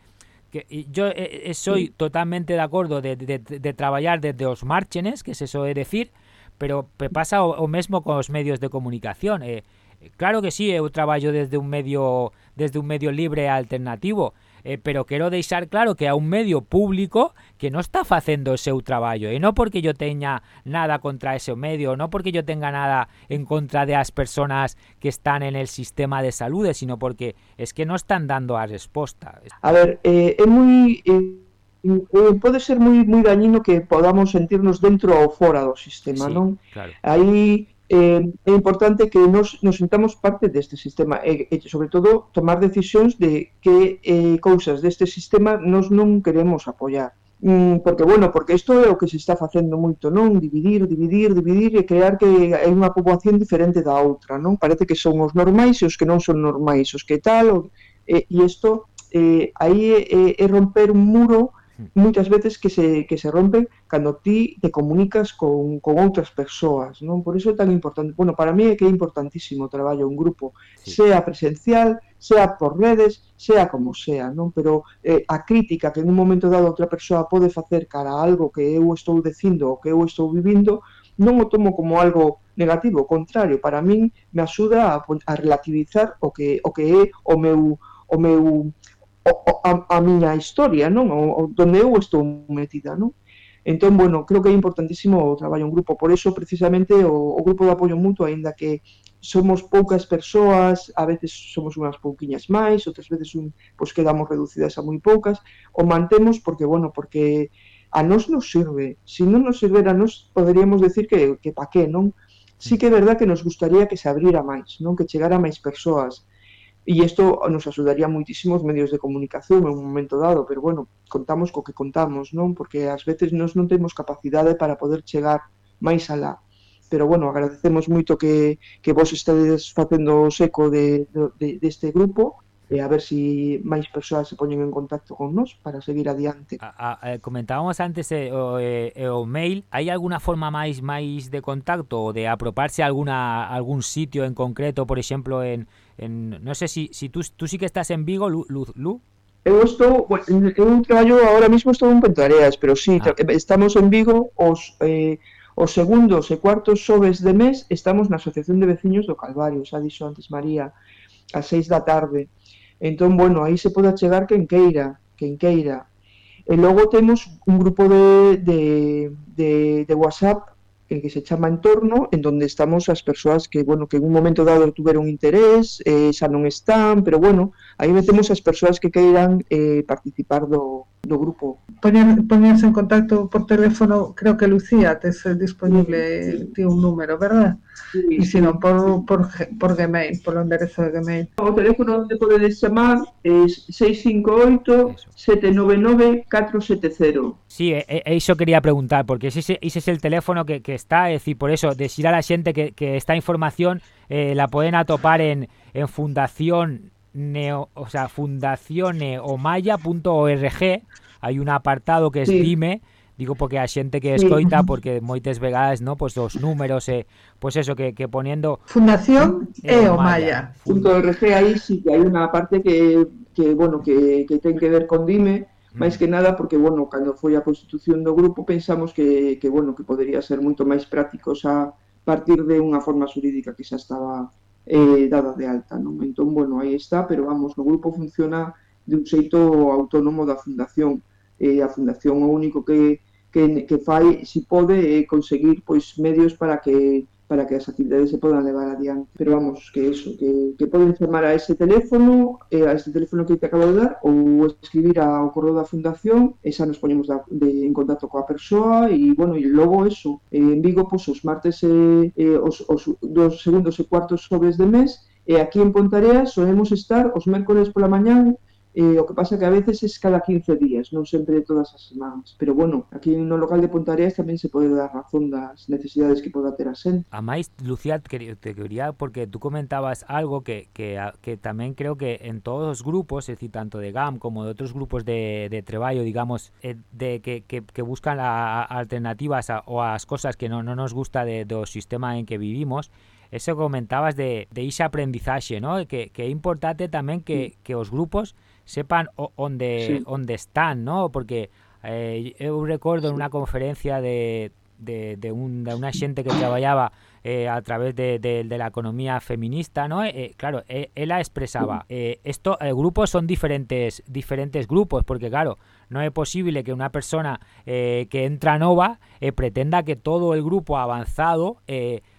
S9: que yo eh, soy totalmente de acordo de, de, de traballar desde os márgenes, que es eso de decir, pero pasa o, o mesmo cos medios de comunicación eh, claro que sí, eu traballo desde un medio desde un medio libre alternativo eh, pero quero deixar claro que a un medio público que non está facendo o seu traballo e non porque yo teña nada contra ese medio, non porque yo tenga nada en contra de as persoas que están en el sistema de saúde, sino porque es que non están dando a resposta.
S27: A ver, eh, é moi... Eh Eh, eh, pode ser moi moi dañino que podamos sentirnos dentro ou fora do sistema,
S9: sí,
S27: non?
S9: Claro.
S27: Aí eh, é importante que nos, nos sintamos parte deste sistema e, e sobre todo tomar decisións de que eh, cousas deste sistema nos non queremos apoiar mm, porque bueno, porque isto é o que se está facendo moito, non? Dividir, dividir, dividir e crear que hai unha poboación diferente da outra, non? Parece que son os normais e os que non son normais, os que tal, o, eh, e isto eh, aí é, é romper un muro moitas veces que se, que se rompen cando ti te comunicas con, con outras persoas, non? Por iso é tan importante. Bueno, para mí é que é importantísimo o traballo en grupo, sí. sea presencial, sea por redes, sea como sea, non? Pero eh, a crítica que en un momento dado outra persoa pode facer cara a algo que eu estou dicindo ou que eu estou vivindo, non o tomo como algo negativo, o contrario, para min me axuda a, a relativizar o que o que é o meu o meu a, a miña historia, non? O, o, donde eu estou metida, non? Entón, bueno, creo que é importantísimo o traballo en grupo, por iso precisamente o, o grupo de apoio mutuo, aínda que somos poucas persoas, a veces somos unhas pouquiñas máis, outras veces un, pois quedamos reducidas a moi poucas, o mantemos porque, bueno, porque a nós nos sirve. Se si non nos sirvera, nós poderíamos decir que, que pa qué, non? Sí que é verdad que nos gustaría que se abrira máis, non? Que chegara máis persoas, E isto nos axudaría moitísimo os medios de comunicación en un momento dado, pero bueno, contamos co que contamos, non? Porque ás veces nós non temos capacidade para poder chegar máis alá. Pero bueno, agradecemos moito que, que vos estades facendo o seco de, de, deste grupo e a ver si máis persoas se poñen en contacto con nós para seguir adiante.
S9: A, a, eh, comentábamos antes eh, o, eh, eh o mail, hai alguna forma máis máis de contacto ou de aproparse a alguna algún sitio en concreto, por exemplo, en En, no sé si, si tú, tú sí que estás en Vigo, Lu. Lu, Lu.
S27: Eu estou, bueno, eu traballo agora mismo estou en Pontareas, pero sí,
S9: ah.
S27: estamos en Vigo os eh, os segundos e cuartos xoves de mes estamos na Asociación de Veciños do Calvario, xa dixo antes María, ás seis da tarde. Entón, bueno, aí se pode achegar quen queira, quen queira. E logo temos un grupo de, de, de, de WhatsApp eh, que se chama entorno, en donde estamos as persoas que, bueno, que en un momento dado tuveron interés, eh, xa non están, pero bueno, aí metemos as persoas que queiran eh, participar do, do grupo.
S26: Poner- ponerse en contacto por teléfono, creo que Lucía te es disponible, tiene un número, ¿verdad? y si no, por, por, G- por Gmail, por el enderezo de Gmail.
S27: O teléfono onde podedes chamar é 658 799 470.
S9: Sí, e, e, iso quería preguntar, porque ese, ese es el teléfono que, que está, es decir, por eso, decir a la xente que, que esta información eh, la pueden atopar en, en Fundación neo, o sea, fundacioneomaya.org hai un apartado que es
S27: sí.
S9: digo porque a xente que escoita sí. porque moites vegades, no, pois pues, os números e eh, pois pues eso que, que poniendo
S26: Fundación
S27: eomaya.org aí sí que hai unha parte que que bueno, que que ten que ver con Dime mm. máis que nada porque, bueno, cando foi a constitución do grupo pensamos que, que bueno, que podería ser moito máis práctico xa partir de unha forma xurídica que xa estaba eh, dada de alta. Non? Entón, bueno, aí está, pero vamos, o grupo funciona de un xeito autónomo da fundación. Eh, a fundación o único que, que, que fai, si pode, é conseguir pois medios para que para que as actividades se podan levar adiante. Pero vamos, que eso, que, que poden chamar a ese teléfono, eh, a ese teléfono que te acabo de dar, ou escribir ao correo da fundación, e xa nos ponemos da, de, en contacto coa persoa, e bueno, e logo eso, eh, en Vigo, pois, os martes, eh, eh, os, os dos segundos e cuartos sobres de mes, e aquí en Pontareas soemos estar os mércores pola mañán Eh, o que pasa que a veces es cada 15 días, non sempre todas as semanas. Pero bueno, aquí no local de Pontareas tamén se pode dar razón das necesidades que poda ter a xente.
S9: A máis, Lucía, te quería, porque tú comentabas algo que, que, que tamén creo que en todos os grupos, es decir, tanto de GAM como de outros grupos de, de traballo, digamos, eh, de que, que, que buscan a, a alternativas a, ou as cosas que non, non nos gusta de, do sistema en que vivimos, eso comentabas de, de ese aprendizaxe, ¿no? que, que é importante tamén que, que os grupos sepan onde,
S27: Sí.
S9: están, ¿no? Porque eh, eu recordo en unha conferencia de de, de, un, de una xente que traballaba eh, a través de, de, de, la economía feminista, ¿no? Eh, claro, eh, ela expresaba, esto, grupos son diferentes diferentes grupos, porque claro, no es posible que una persona que entra nova pretenda que todo el grupo avanzado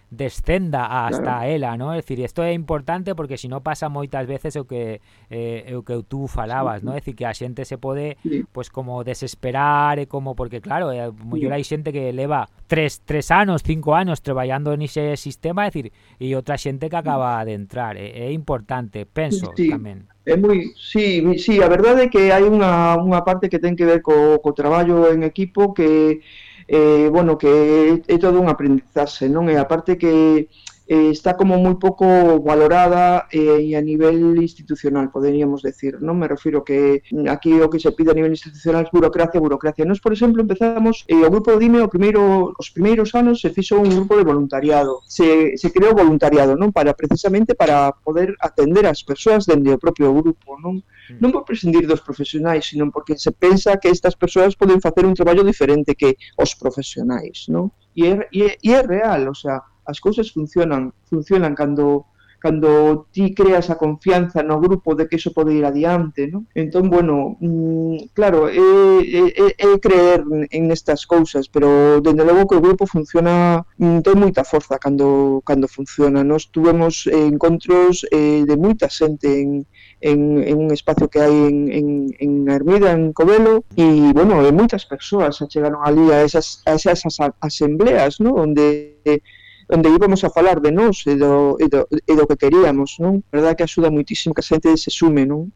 S9: descenda hasta claro. ela, ¿no? Es decir, isto é importante porque si non pasa moitas veces o que eh, o que tú falabas, sí. ¿no? É dicir, que a xente se pode sí. pues como desesperar e como porque claro, eh, sí. hai xente que leva tres, tres anos, cinco anos traballando en ese sistema, é dicir, e outra xente que acaba de entrar, é, é importante, penso
S27: sí.
S9: tamén.
S27: É moi, sí, sí, a verdade é que hai unha, unha parte que ten que ver co, co traballo en equipo que eh, bueno, que é, é todo un aprendizaxe, non? E aparte que eh, está como muy poco valorada eh, y a nivel institucional, podríamos decir, ¿no? Me refiero que aquí o que se pide a nivel institucional es burocracia, burocracia. Nos, por exemplo, empezamos, eh, o grupo Dime, o primeiro, os primeiros anos se fixo un grupo de voluntariado, se, se creou voluntariado, non? Para, precisamente para poder atender as persoas dende o propio grupo, non? Mm. non por prescindir dos profesionais, sino porque se pensa que estas persoas poden facer un traballo diferente que os profesionais, non? E é, e é, e é real, o sea, as cousas funcionan, funcionan cando cando ti creas a confianza no grupo de que iso pode ir adiante, non? Entón, bueno, mm, claro, é, é, é creer en estas cousas, pero dende logo que o grupo funciona, mm, ten moita forza cando, cando funciona. Nos tuvemos encontros eh, de moita xente en, en, en un espacio que hai en, en, en Ermida, en Covelo, e, bueno, e moitas persoas chegaron ali a esas, a esas asambleas, non? onde eh, onde íbamos a falar de nós e do, e do, e do que queríamos, non? Verdade verdad que axuda moitísimo que a xente se sume, non?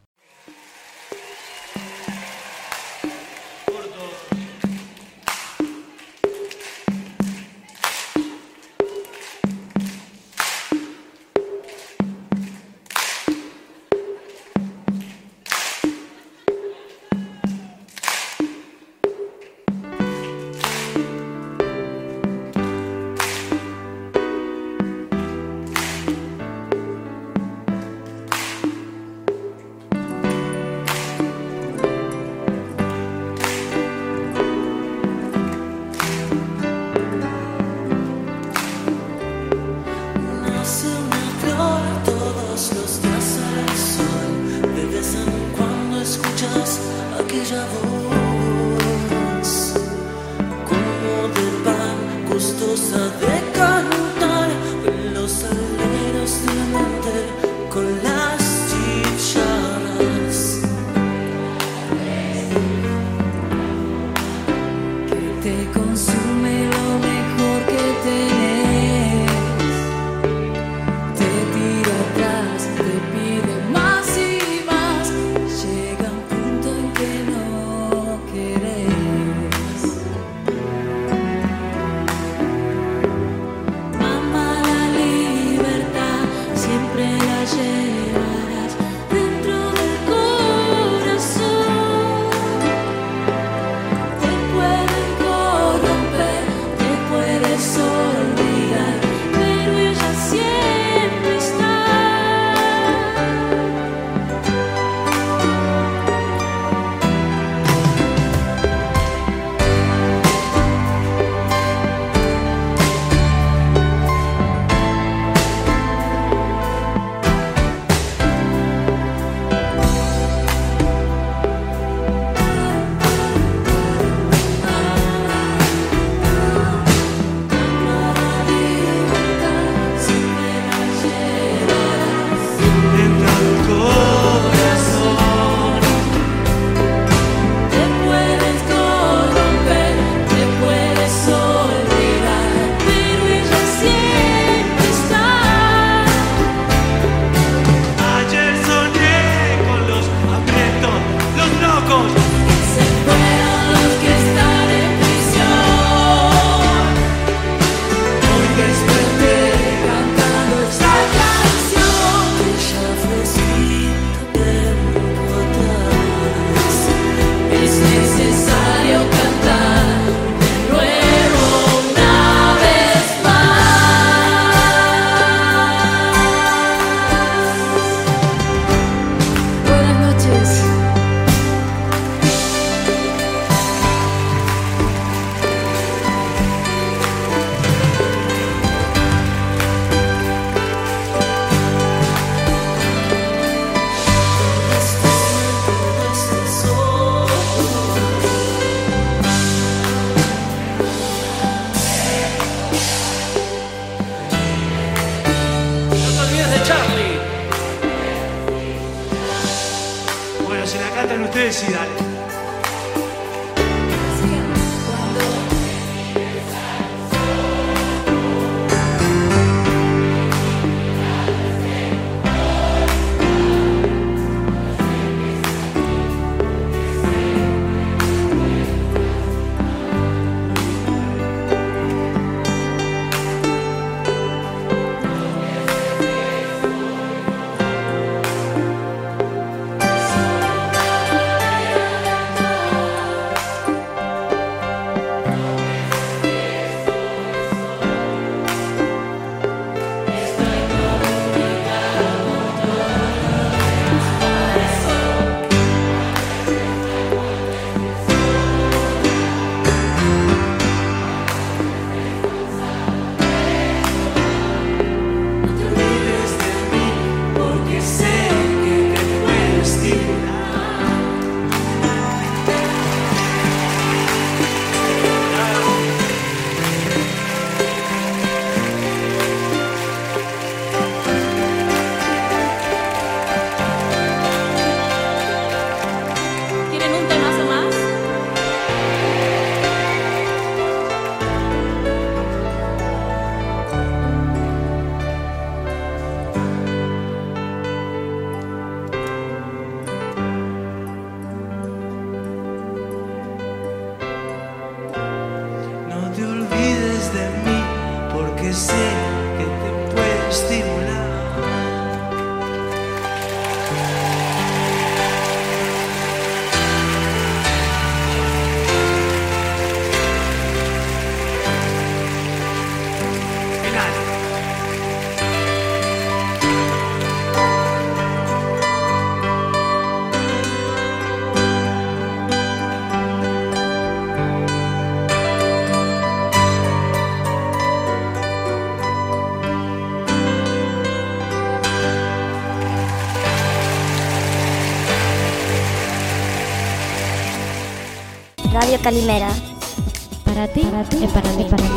S38: Oh. Calimera.
S39: Para ti, para ti para mí. Para mí.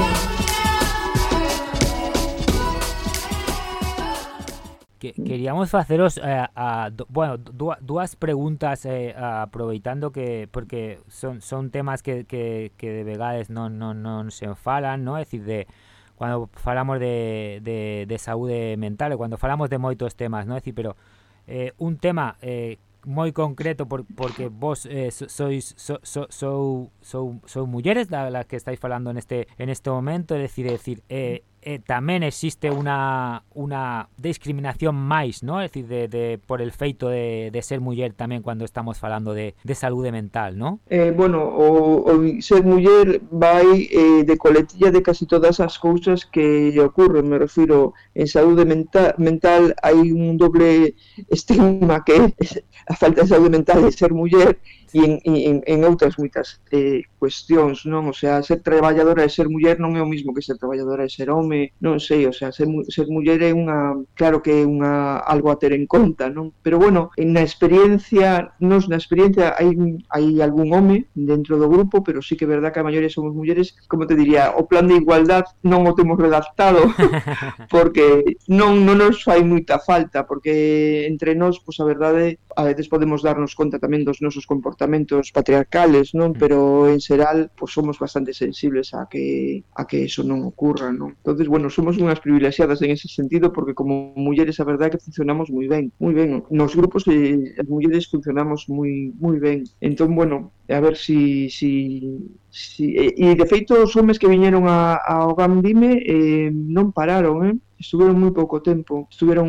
S9: Que, queríamos faceros eh, a, bueno, dúas preguntas eh, aproveitando que porque son son temas que, que, que de vegades non, non, non se falan, no? É dicir, de cando falamos de, de, de saúde mental cando falamos de moitos temas, no? É dicir, pero eh, un tema eh, moi concreto por, porque vos eh, so- sois so, so, sou, sou, sou mulleres da las que estáis falando en este en este momento, é dicir, é dicir, eh, eh, tamén existe unha, unha discriminación máis, ¿no? É dicir, de, de, por el feito de, de ser muller tamén cando estamos falando de, de saúde mental, ¿no?
S27: Eh, bueno, o, o ser muller vai eh, de coletilla de casi todas as cousas que lle ocurren, me refiro, en saúde mental, mental hai un doble estigma que é a falta de saúde mental de ser muller e en, en, en outras moitas eh, cuestións, non? O sea, ser traballadora e ser muller non é o mismo que ser traballadora e ser home, non sei, o sea, ser, ser muller é unha, claro que é unha algo a ter en conta, non? Pero bueno, en na experiencia, nos na experiencia hai, hai algún home dentro do grupo, pero sí que é verdad que a maioría somos mulleres, como te diría, o plan de igualdad non o temos redactado porque non, non nos fai moita falta, porque entre nós, pois a verdade, a veces podemos darnos conta tamén dos nosos comportamentos comportamentos patriarcales, non? Mm. Pero en xeral, pois somos bastante sensibles a que a que eso non ocurra, non? Entonces, bueno, somos unhas privilexiadas en ese sentido porque como mulleres a verdade é que funcionamos moi ben, moi ben. Nos grupos de as mulleres funcionamos moi moi ben. Entón, bueno, a ver si si Sí, eh, e de feito os homes que viñeron a, ao Gambime eh, non pararon, eh? estuveron moi pouco tempo. Estuveron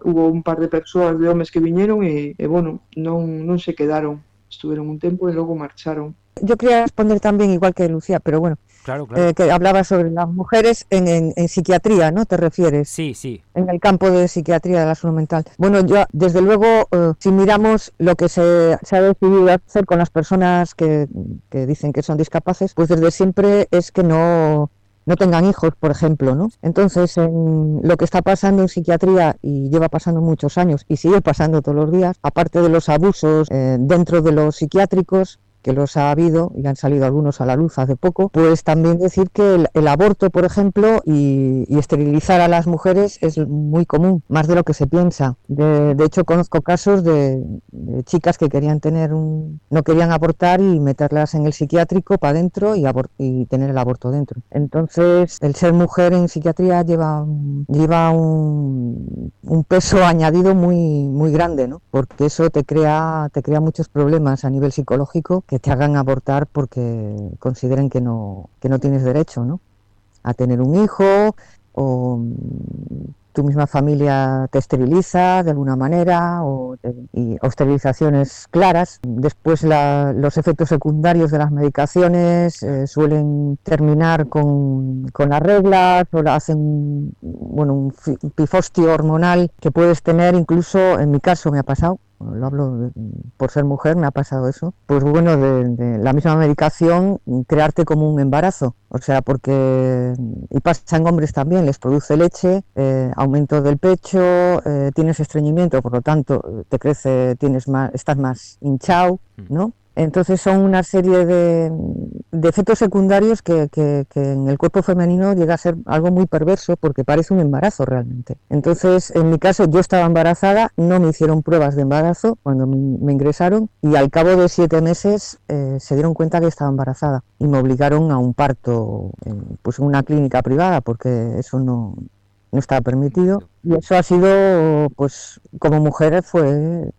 S27: hubo un par de persoas de homes que viñeron e, e bueno, non non se quedaron. Estuveron un tempo e logo marcharon.
S33: Yo quería responder también, igual que Lucía, pero bueno,
S9: Claro,
S33: eh, que hablaba sobre las mujeres en, en- en psiquiatría, ¿no? ¿Te refieres?
S9: Sí, sí.
S33: En el campo de psiquiatría de la salud mental. Bueno, yo, desde luego, eh, si miramos lo que se, se ha decidido hacer con las personas que, que dicen que son discapaces, pues desde siempre es que no, no tengan hijos, por ejemplo, ¿no? Entonces, en lo que está pasando en psiquiatría y lleva pasando muchos años y sigue pasando todos los días, aparte de los abusos eh, dentro de los psiquiátricos, que los ha habido y han salido algunos a la luz hace poco, pues también decir que el, aborto, por ejemplo, y, esterilizar a las mujeres es muy común, más de lo que se piensa. De, hecho, conozco casos de, chicas que querían tener un, no querían abortar y meterlas en el psiquiátrico para adentro y, tener el aborto dentro. Entonces, el ser mujer en psiquiatría lleva, lleva un, un peso añadido muy, muy grande, ¿no? Porque eso te crea, te crea muchos problemas a nivel psicológico que te hagan abortar porque consideren que no, que no tienes derecho, ¿no? A tener un hijo o mm, tu misma familia te esteriliza de alguna manera o, y, esterilizaciones claras. Después la- los efectos secundarios de las medicaciones eh, suelen terminar con, con las reglas o hacen bueno, un pifostio hormonal que puedes tener incluso, en mi caso me ha pasado, lo hablo de- por ser mujer, me ha pasado eso, pues bueno, de, de la misma medicación, crearte como un embarazo. O sea, porque, y pasa en hombres también, les produce leche, eh, aumento del pecho, eh, tienes estreñimiento, por lo tanto, eh, te crece, tienes más, estás más hinchado, ¿no? Entonces son una serie de, de efectos secundarios que, en el cuerpo femenino llega a ser algo muy perverso porque parece un embarazo realmente. Entonces, en mi caso, yo estaba embarazada, no me hicieron pruebas de embarazo cuando me, ingresaron y al cabo de siete meses eh, se dieron cuenta que estaba embarazada y me obligaron a un parto en, pues, en una clínica privada porque eso no, no estaba permitido. Y eso ha sido, pues, como mujer fue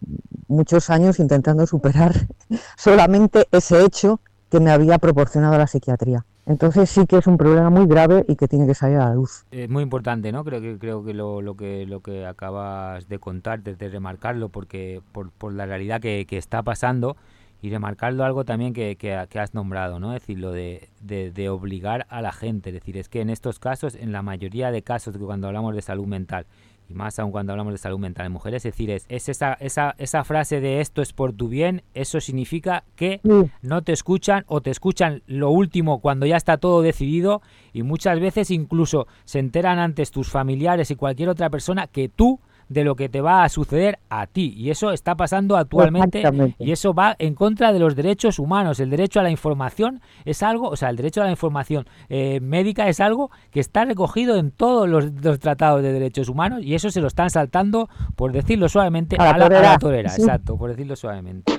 S33: muchos años intentando superar solamente ese hecho que me había proporcionado la psiquiatría. Entonces sí que es un problema muy grave y que tiene que salir a la luz.
S9: Es muy importante, ¿no? Creo que creo que lo, lo que lo que acabas de contar, de, de remarcarlo, porque por, por la realidad que, que está pasando y remarcarlo algo también que, que, que has nombrado, ¿no? Es decir, lo de, de, de obligar a la gente. Es decir, es que en estos casos, en la mayoría de casos que cuando hablamos de salud mental, y más aún cuando hablamos de salud mental en mujeres, es decir, es, es esa, esa, esa frase de esto es por tu bien, eso significa que no te escuchan o te escuchan lo último cuando ya está todo decidido y muchas veces incluso se enteran antes tus familiares y cualquier otra persona que tú de lo que te va a suceder a ti. Y eso está pasando actualmente y eso va en contra de los derechos humanos. El derecho a la información es algo, o sea, el derecho a la información eh, médica es algo que está recogido en todos los, los tratados de derechos humanos y eso se lo están saltando, por decirlo suavemente,
S33: A la
S9: a la, a la
S33: torera, sí.
S9: Exacto, por decirlo suavemente.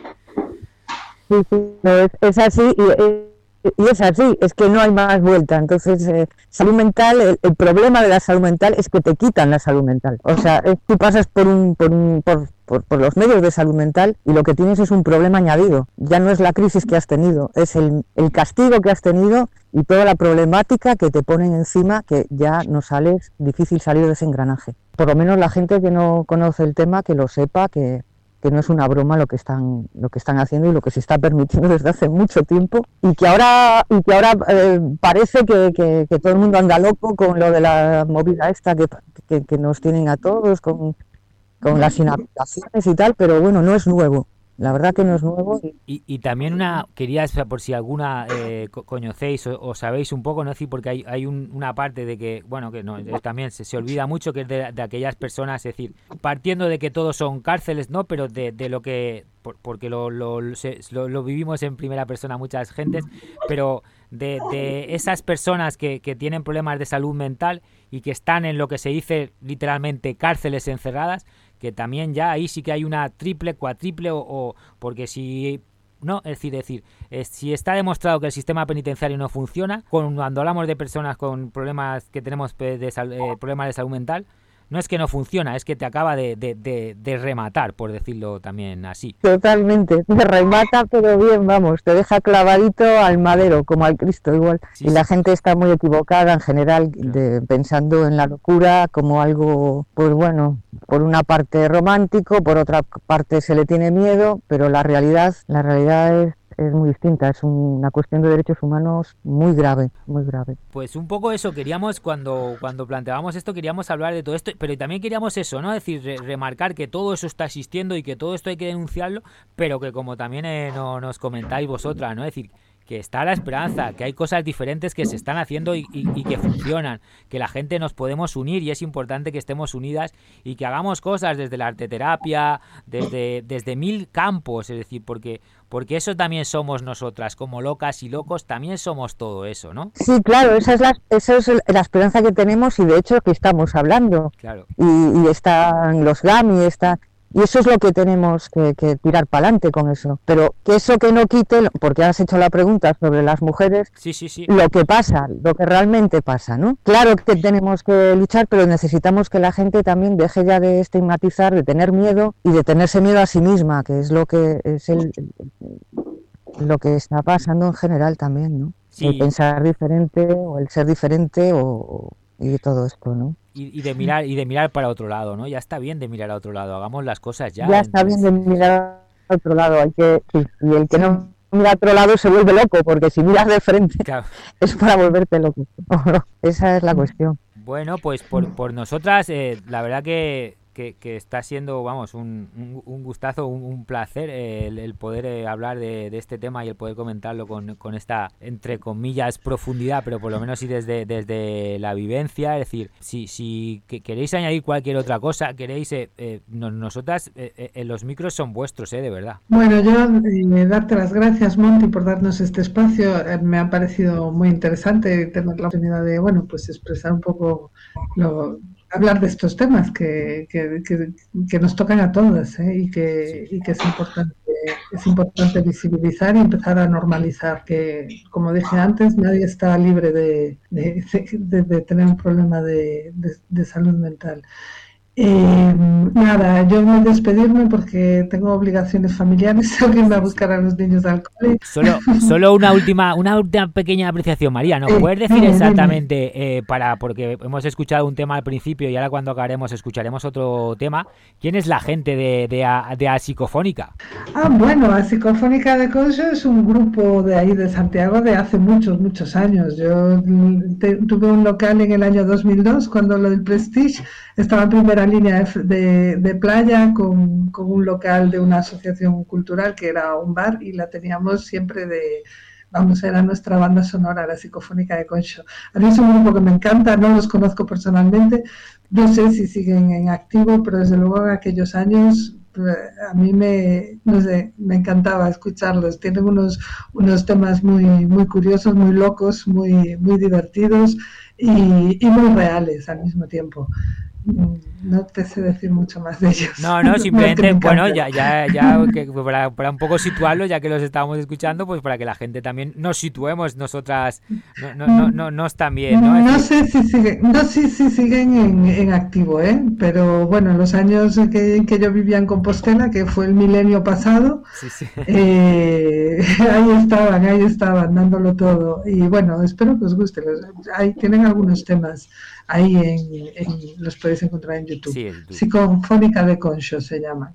S33: Sí, sí, es, es así y, y- y es así, es que no hay más vuelta. Entonces, eh, salud mental, el, el problema de la salud mental es que te quitan la salud mental. O sea, es- tú pasas por, un, por, un- por, por- por los medios de salud mental y lo que tienes es un problema añadido. Ya no es la crisis que has tenido, es el, el castigo que has tenido y toda la problemática que te ponen encima que ya no sales, difícil salir de ese engranaje. Por lo menos la gente que no conoce el tema, que lo sepa, que, que no es una broma lo que están lo que están haciendo y lo que se está permitiendo desde hace mucho tiempo. Y que ahora y que ahora eh, parece que, que- que todo el mundo anda loco con lo de la movida esta que, que- nos tienen a todos con, con las inhabilitaciones y tal pero bueno no es nuevo la verdad que no es nuevo y
S9: también una, quería, o sea, por si alguna eh, co- conocéis o, o sabéis un poco, ¿no? Es decir, porque hay, hay un- una parte de que, bueno, que no, también se, se olvida mucho que es de, de aquellas personas, es decir, partiendo de que todos son cárceles, ¿no? Pero de, de lo que, por- porque lo, lo, lo- se- lo- lo vivimos en primera persona muchas gentes, pero de, de esas personas que, que tienen problemas de salud mental y que están en lo que se dice literalmente cárceles encerradas, que también ya ahí sí que hay una triple, cuatriple o, porque si no, es decir, decir, eh, si está demostrado que el sistema penitenciario no funciona, cuando hablamos de personas con problemas que tenemos pe- de sal- eh, problemas de salud mental, no es que no funciona, es que te acaba de, de- de- de rematar, por decirlo también así.
S33: totalmente te remata pero bien vamos te deja clavadito al madero como al Cristo igual. Y la gente está muy equivocada en general de, pensando en la locura como algo pues bueno por una parte romántico por otra parte se le tiene miedo pero la realidad la realidad es es muy distinta, es una cuestión de derechos humanos muy grave, muy grave.
S9: Pues un poco eso, queríamos cuando, cuando planteábamos esto, queríamos hablar de todo esto, pero también queríamos eso, ¿no? Es decir, re- remarcar que todo eso está existiendo y que todo esto hay que denunciarlo, pero que como también eh, no, nos comentáis vosotras, ¿no? Es decir, que está la esperanza, que hay cosas diferentes que se están haciendo y, y- y que funcionan, que la gente nos podemos unir y es importante que estemos unidas y que hagamos cosas desde la arteterapia, desde, desde mil campos, es decir, porque, porque eso también somos nosotras, como locas y locos, también somos todo eso, ¿no?
S33: Sí, claro, esa es la, esa es la esperanza que tenemos y de hecho que estamos hablando.
S9: Claro.
S33: Y, y están los GAMI, está, y eso es lo que tenemos que, que tirar para adelante con eso. Pero que eso que no quite, porque has hecho la pregunta sobre las mujeres,
S9: Sí, sí, sí.
S33: lo que pasa, lo que realmente pasa, ¿no? Claro que tenemos que luchar, pero necesitamos que la gente también deje ya de estigmatizar, de tener miedo y de tenerse miedo a sí misma, que es lo que es el, lo que está pasando en general también, ¿no? El pensar diferente o el ser diferente o- y todo esto, ¿no?
S9: Y, y de mirar y de mirar para otro lado, ¿no? Ya está bien de mirar a otro lado, hagamos las cosas ya.
S33: Ya, está bien de mirar a otro lado, hay que y el que no mira a otro lado se vuelve loco, porque si miras de frente es para volverte loco. Esa es la cuestión.
S9: Bueno, pues por, por nosotras, eh, la verdad que, que, está siendo, vamos, un, un, un gustazo, un, un placer eh, el, el poder eh, hablar de, de este tema y el poder comentarlo con, con esta, entre comillas, profundidad, pero por lo menos sí desde, desde la vivencia. Es decir, si, si que- queréis añadir cualquier otra cosa, queréis, eh, no- nosotras, los micros son vuestros, eh, de verdad.
S26: Bueno, yo darte las gracias, Monty, por darnos este espacio. Me ha parecido muy interesante tener la oportunidad de, bueno, pues expresar un poco, lo- hablar de estos temas que, que, que- que nos tocan a todas ¿eh? y, que, y que es importante, es importante visibilizar y empezar a normalizar que, como dije antes, nadie está libre de, de- de- de tener un problema de salud mental. Eh, nada, yo voy a despedirme porque tengo obligaciones familiares, tengo que irme a buscar a los niños al cole.
S9: Solo, solo una última, una última pequeña apreciación, María. ¿Nos
S26: Eh,
S9: puedes decir
S26: dime.
S9: exactamente, eh, para porque hemos escuchado un tema al principio y ahora cuando acabaremos escucharemos otro tema, quién es la gente de, de, de A Psicofónica?
S26: Ah, bueno, la Psicofónica de Conso es un grupo de ahí de Santiago de hace muchos, muchos años. Yo mm, te- tuve un local en el año 2002 cuando lo del Prestige estaba en primera línea de, de- playa con, con un local de una asociación cultural que era un bar y la teníamos siempre de, vamos, era nuestra banda sonora, la Psicofónica de Concho. A mí es un grupo que me encanta, no los conozco personalmente, no sé si siguen en activo, pero desde luego en aquellos años eh, a mí me, no sé, me encantaba escucharlos. Tienen unos, unos temas muy, muy curiosos, muy locos, muy, muy divertidos y, y muy reales al mismo tiempo. Mm, No te sé decir mucho más de ellos.
S9: No, no, simplemente,
S26: me
S9: bueno, ya, ya, ya que para, para un poco situarlos, ya que los estábamos escuchando, pues para que la gente también nos situemos nosotras, no, no, no, no, nos también, ¿no?
S26: Sé si siguen, no sé si siguen en, en activo, ¿eh? pero bueno, en los años que, que yo vivía en Compostela, que fue el milenio pasado,
S9: sí, sí.
S26: eh, ahí estaban, ahí estaban, dándolo todo. Y bueno, espero que os guste. Ahí tienen algunos temas, ahí en, en- los podéis encontrar en YouTube.
S9: Sí, YouTube.
S26: Psicofónica de Concho se llama.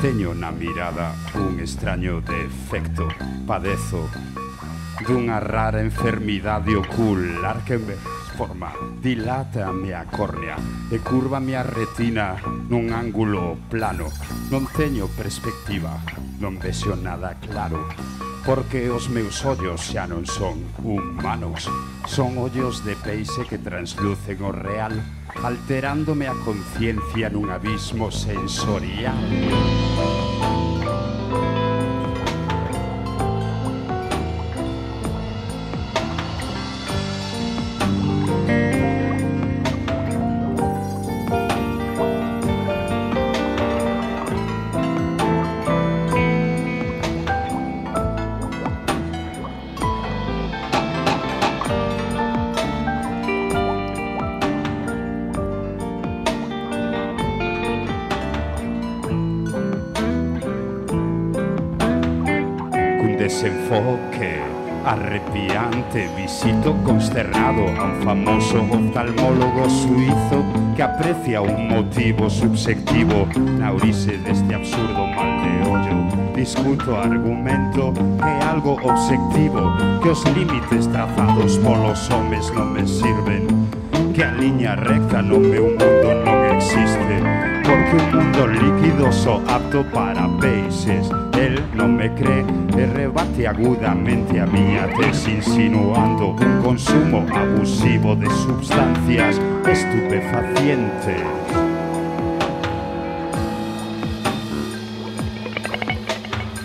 S21: Teño na mirada un extraño defecto Padezo dunha rara enfermidade ocular que me forma Dilata a miña córnea e curva a miña retina nun ángulo plano Non teño perspectiva, non vexo nada claro porque os meus ollos xa non son humanos, son ollos de peixe que translucen o real, alterándome a conciencia nun abismo sensorial. Arrepiante visito consternado a un famoso oftalmólogo suizo que aprecia un motivo subsectivo na orixe deste absurdo mal de ollo. Discuto argumento que é algo obxectivo que os límites trazados polos homes non me sirven, que a liña recta no meu mundo non existe porque un mundo líquido só apto para peixes El non me cree. E rebate agudamente a miña tesi Insinuando un consumo abusivo de substancias estupefacientes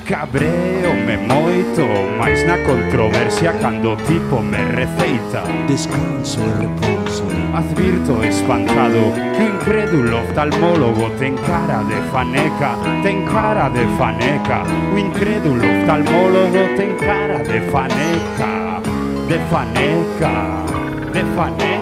S21: Cabreome moito, máis na controversia cando tipo me receita. Descanso e repouso Advirto espantado que incrédulo oftalmólogo ten cara de faneca Ten cara de faneca. O incrédulo oftalmólogo ten cara de faneca De faneca, de faneca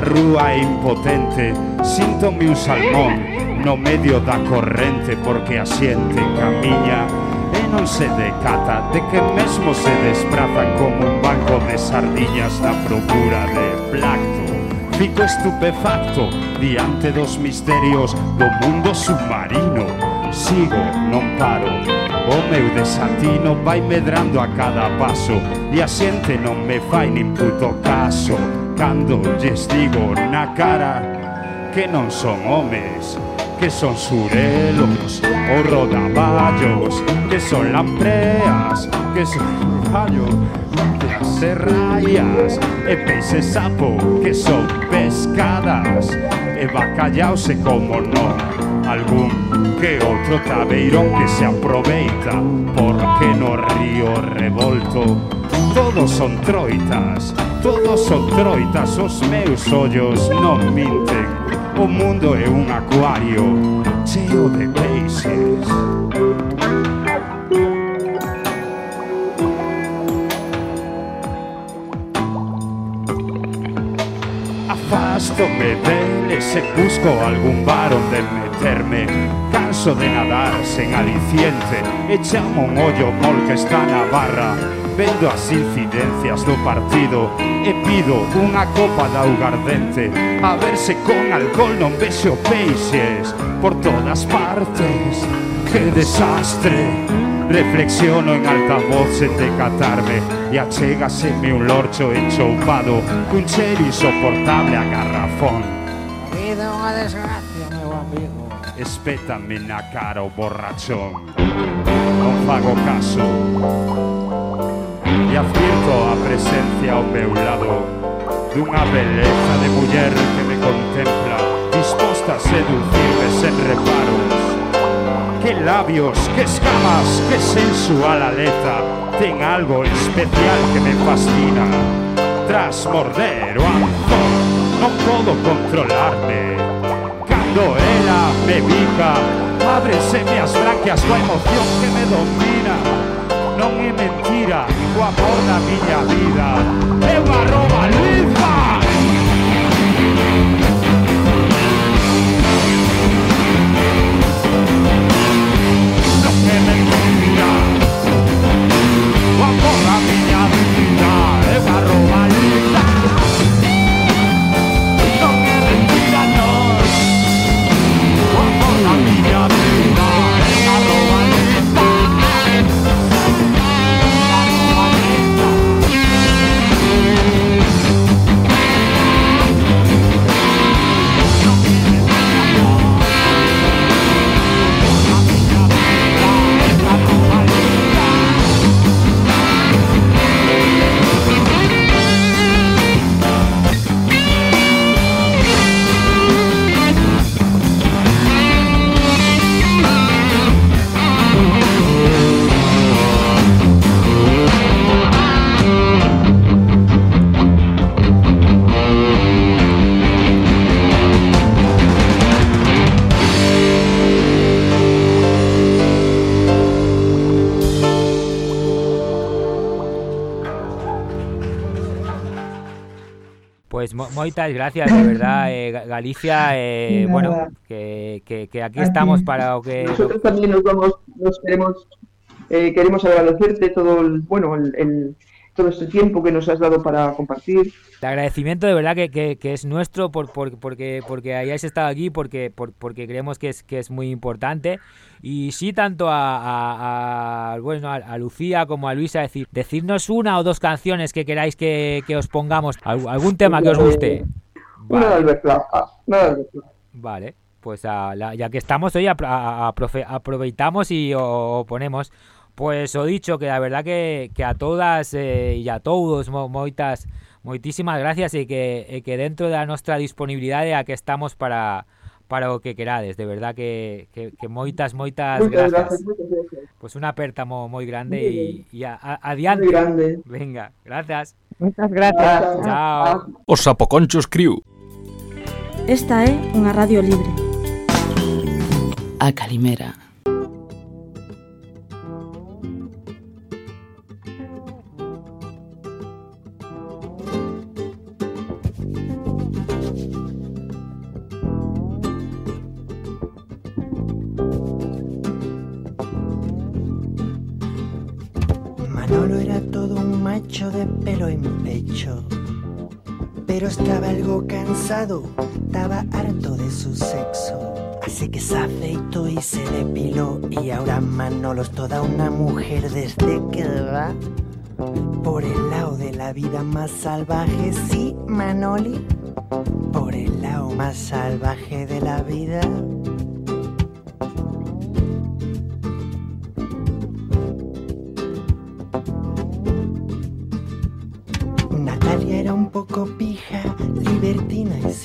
S21: na rúa impotente Síntome un salmón no medio da corrente Porque a xente camiña e non se decata De que mesmo se despraza como un banco de sardiñas Na procura de placto. Fico estupefacto diante dos misterios do mundo submarino. Sigo, non paro, o meu desatino vai medrando a cada paso E a xente non me fai nin puto caso cando lles digo na cara que non son homes, que son surelos ou rodaballos, que son lampreas, que son fallos, las serraias e peixe sapo, que son pescadas, e bacallaos e como non, algún que outro tabeirón que se aproveita, porque no río revolto todos son troitas, Todos son troitas os meus ollos non minten. O mundo é un acuario cheo de peixes. Afástome deles e busco algún bar onde meterme. Canso de nadar sen aliciente E chamo un ollo mol que está na barra. Vendo as incidencias do partido E pido unha copa de augardente A ver se con alcohol non vexo peixes Por todas partes. Que desastre. Reflexiono en alta voz sen decatarme E achegaseme un lorcho enchoupado Cun cheiro insoportable a garrafón.
S40: Vida unha desgracia, meu amigo.
S21: Espétame na cara o borrachón. Non fago caso E advirto a presencia ao meu lado Dunha beleza de muller que me contempla Disposta a seducirme sen reparos. Que labios, que escamas, que sensual aleta Ten algo especial que me fascina. Tras morder o anzón Non podo controlarme. Cando ela me bica Ábreseme as branquias coa emoción que me domina Non é mentira. O amor da miña vida. É unha roba
S9: Moitas gracias, de verdad, eh, Ga- Galicia, eh, bueno, que, que, que aquí
S41: Aquí.
S9: estamos para o que...
S41: Nosotros también nos vamos, nos queremos, eh, queremos agradecerte todo el, bueno, el, el- todo este tiempo que nos has dado para compartir.
S9: El agradecimiento de verdad que, que- que es nuestro por, por- porque, porque hayáis estado aquí, porque, por- porque creemos que es, que es muy importante. Y sí, tanto a, a- a- bueno, a, a Lucía como a Luisa, decir, decirnos una o dos canciones que queráis que, que os pongamos, Al- algún tema que os guste.
S41: Una de Albert Pla- una de Albert Pla.
S9: Vale, pues a la- ya que estamos hoy, aprofe- aproveitamos y o ponemos. Pues o dicho, que la verdad que, que a todas eh, e a todos mo, moitas moitísimas gracias y que, e que dentro da nosa disponibilidade a que estamos para para o que querades, de verdad que, que, que moitas, moitas
S41: muchas
S9: gracias.
S41: gracias. gracias.
S9: Pues un aperta mo, moi grande e, adiante.
S41: Muy grande.
S9: Venga, gracias.
S33: Muchas gracias.
S9: Chao.
S29: Os Sapoconchos Crew.
S42: Esta é unha radio libre.
S22: A Calimera.
S43: De pelo en pecho. Pero estaba algo cansado, estaba harto de su sexo. Así que se afeitó y se depiló. Y ahora Manolo es toda una mujer desde que va por el lado de la vida más salvaje. Sí, Manoli, por el lado más salvaje de la vida.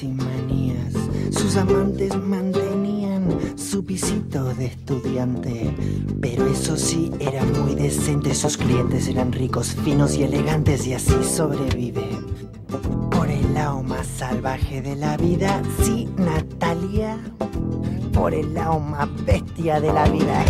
S43: Manías. Sus amantes mantenían su pisito de estudiante. Pero eso sí, era muy decente. Sus clientes eran ricos, finos y elegantes y así sobrevive. Por el lado más salvaje de la vida, sí, Natalia. Por el lado más bestia de la vida.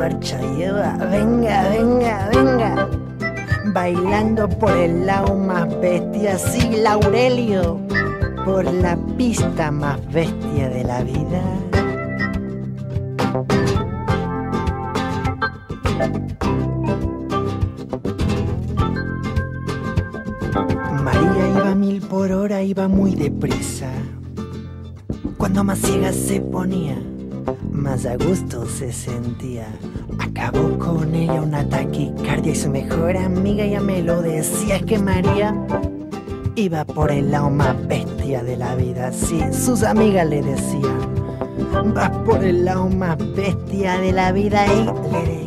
S43: Marcha lleva? Venga, venga, venga. Bailando por el lado más bestia, sí, Aurelio. Por la pista más bestia de la vida. María iba mil por hora, iba muy deprisa. Cuando más ciega se ponía, más a gusto se sentía. Acabó con ella una taquicardia y su mejor amiga ya me lo decía. Que María iba por el lado más bestia de la vida. Sí, sus amigas le decían, vas por el lado más bestia de la vida y le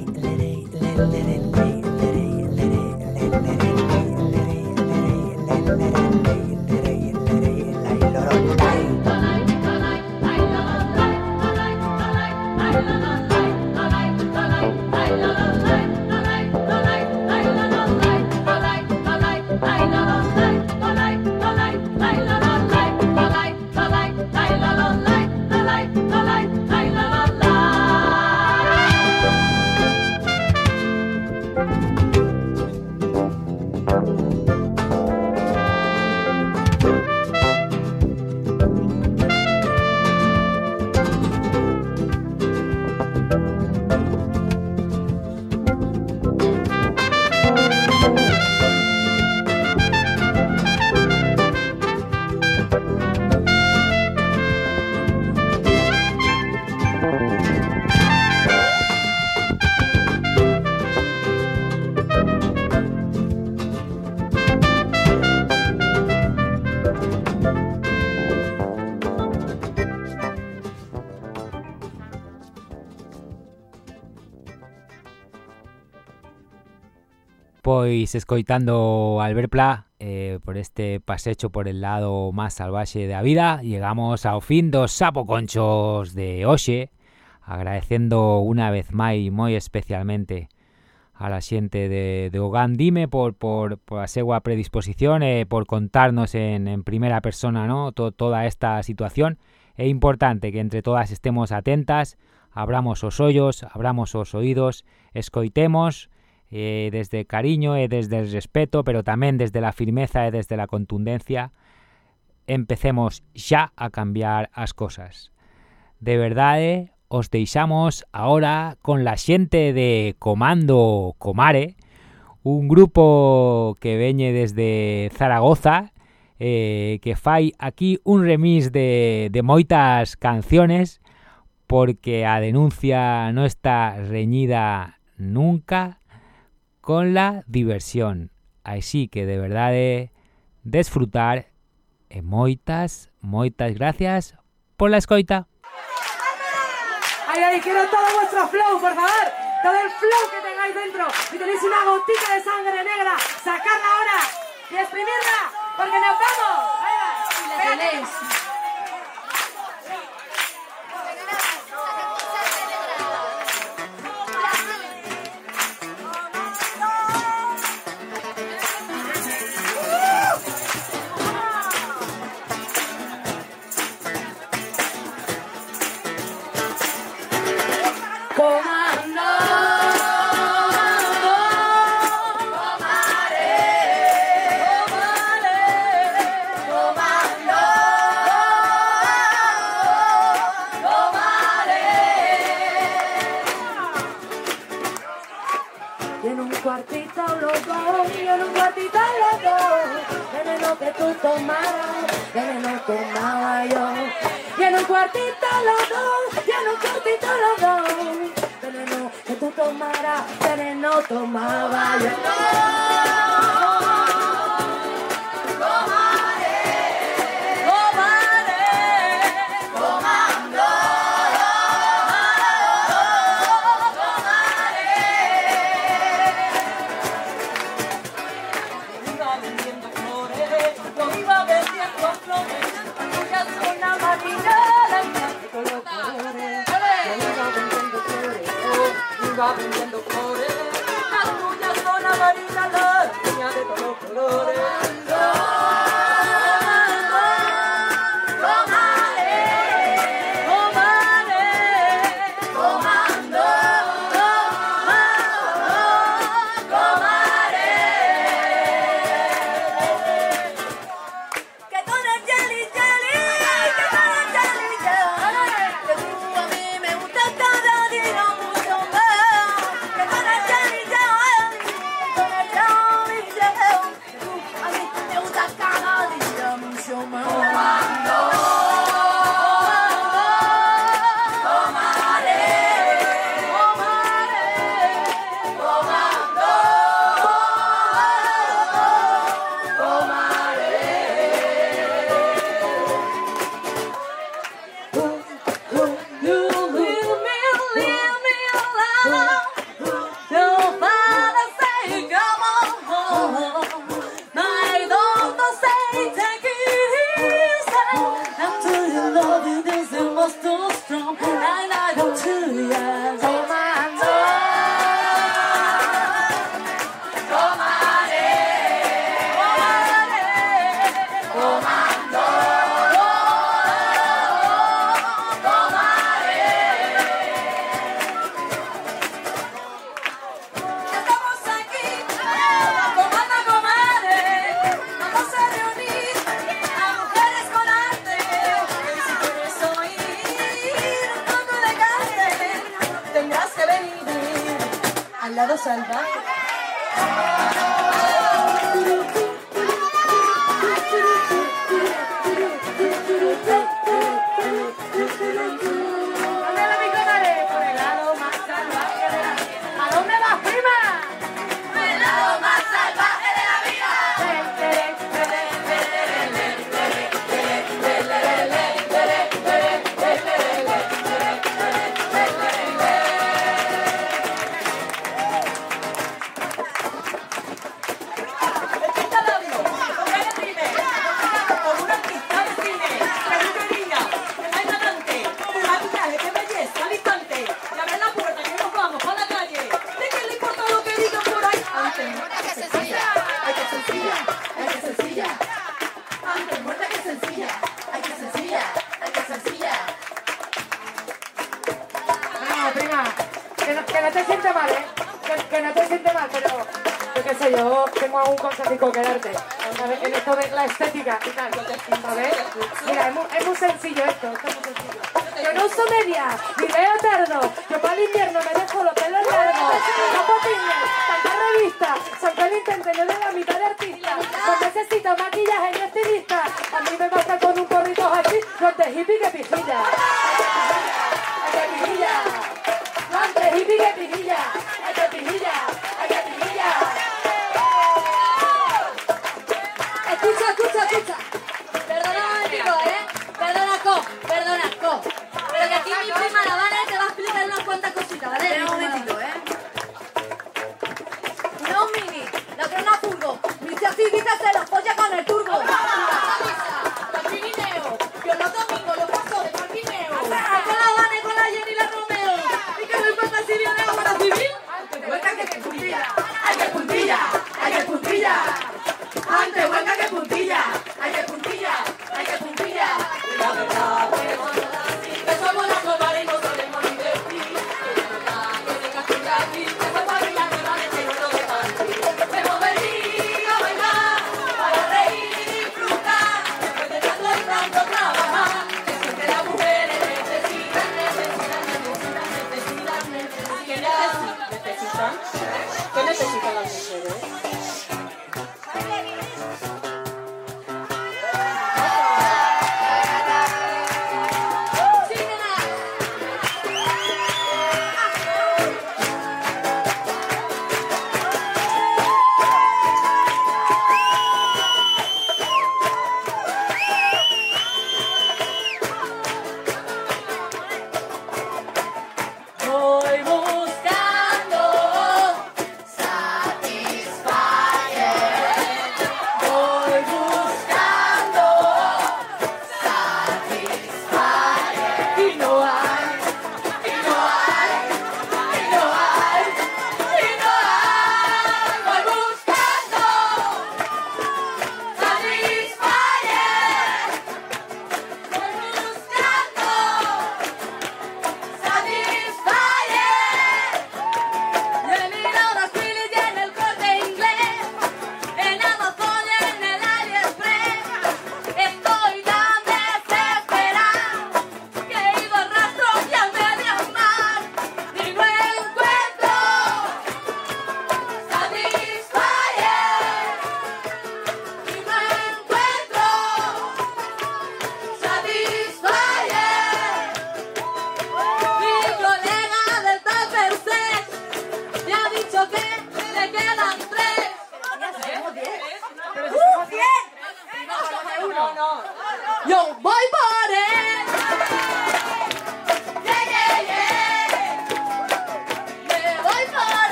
S9: Escoitando Albert Pla eh, por este pasecho por el lado más salvaje de la vida Llegamos ao fin dos sapoconchos de hoxe Agradecendo unha vez máis moi especialmente a la xente de, de Dime por, por, por a segua predisposición e por contarnos en, en primeira persona ¿no? to, toda esta situación É importante que entre todas estemos atentas abramos os ollos, abramos os oídos, escoitemos eh, desde cariño e desde el respeto, pero tamén desde la firmeza e desde la contundencia, empecemos xa a cambiar as cosas. De verdade, eh, os deixamos ahora con la xente de Comando Comare, un grupo que veñe desde Zaragoza, eh, que fai aquí un remix de, de moitas canciones porque a denuncia non está reñida nunca con la diversión. Así que de verdade desfrutar e moitas, moitas gracias por la escoita.
S44: Ay, ay, quiero todo vuestro flow, por favor. Todo el flow que tengáis dentro. Si tenéis una gotita de sangre negra, sacarla ahora y exprimirla, porque nos vamos. Ahí va. Espérate. Comando, veneno que tú tomaras, veneno tomaba yo. Y en un cuartito los dos, y en un cuartito los dos, veneno que tú tomaras, veneno tomaba yo. De todos los colores.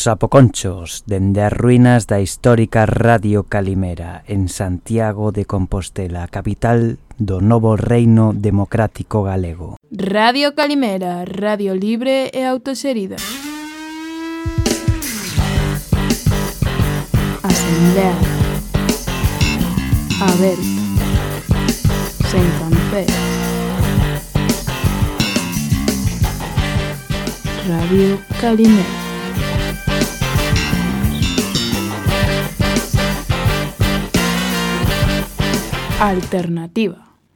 S7: sapoconchos dende as ruínas da histórica Radio Calimera en Santiago de Compostela, capital do novo reino democrático galego.
S45: Radio Calimera, radio libre e autoserida. Asamblea. Aberta. Sen campera. Radio Calimera. Alternativa.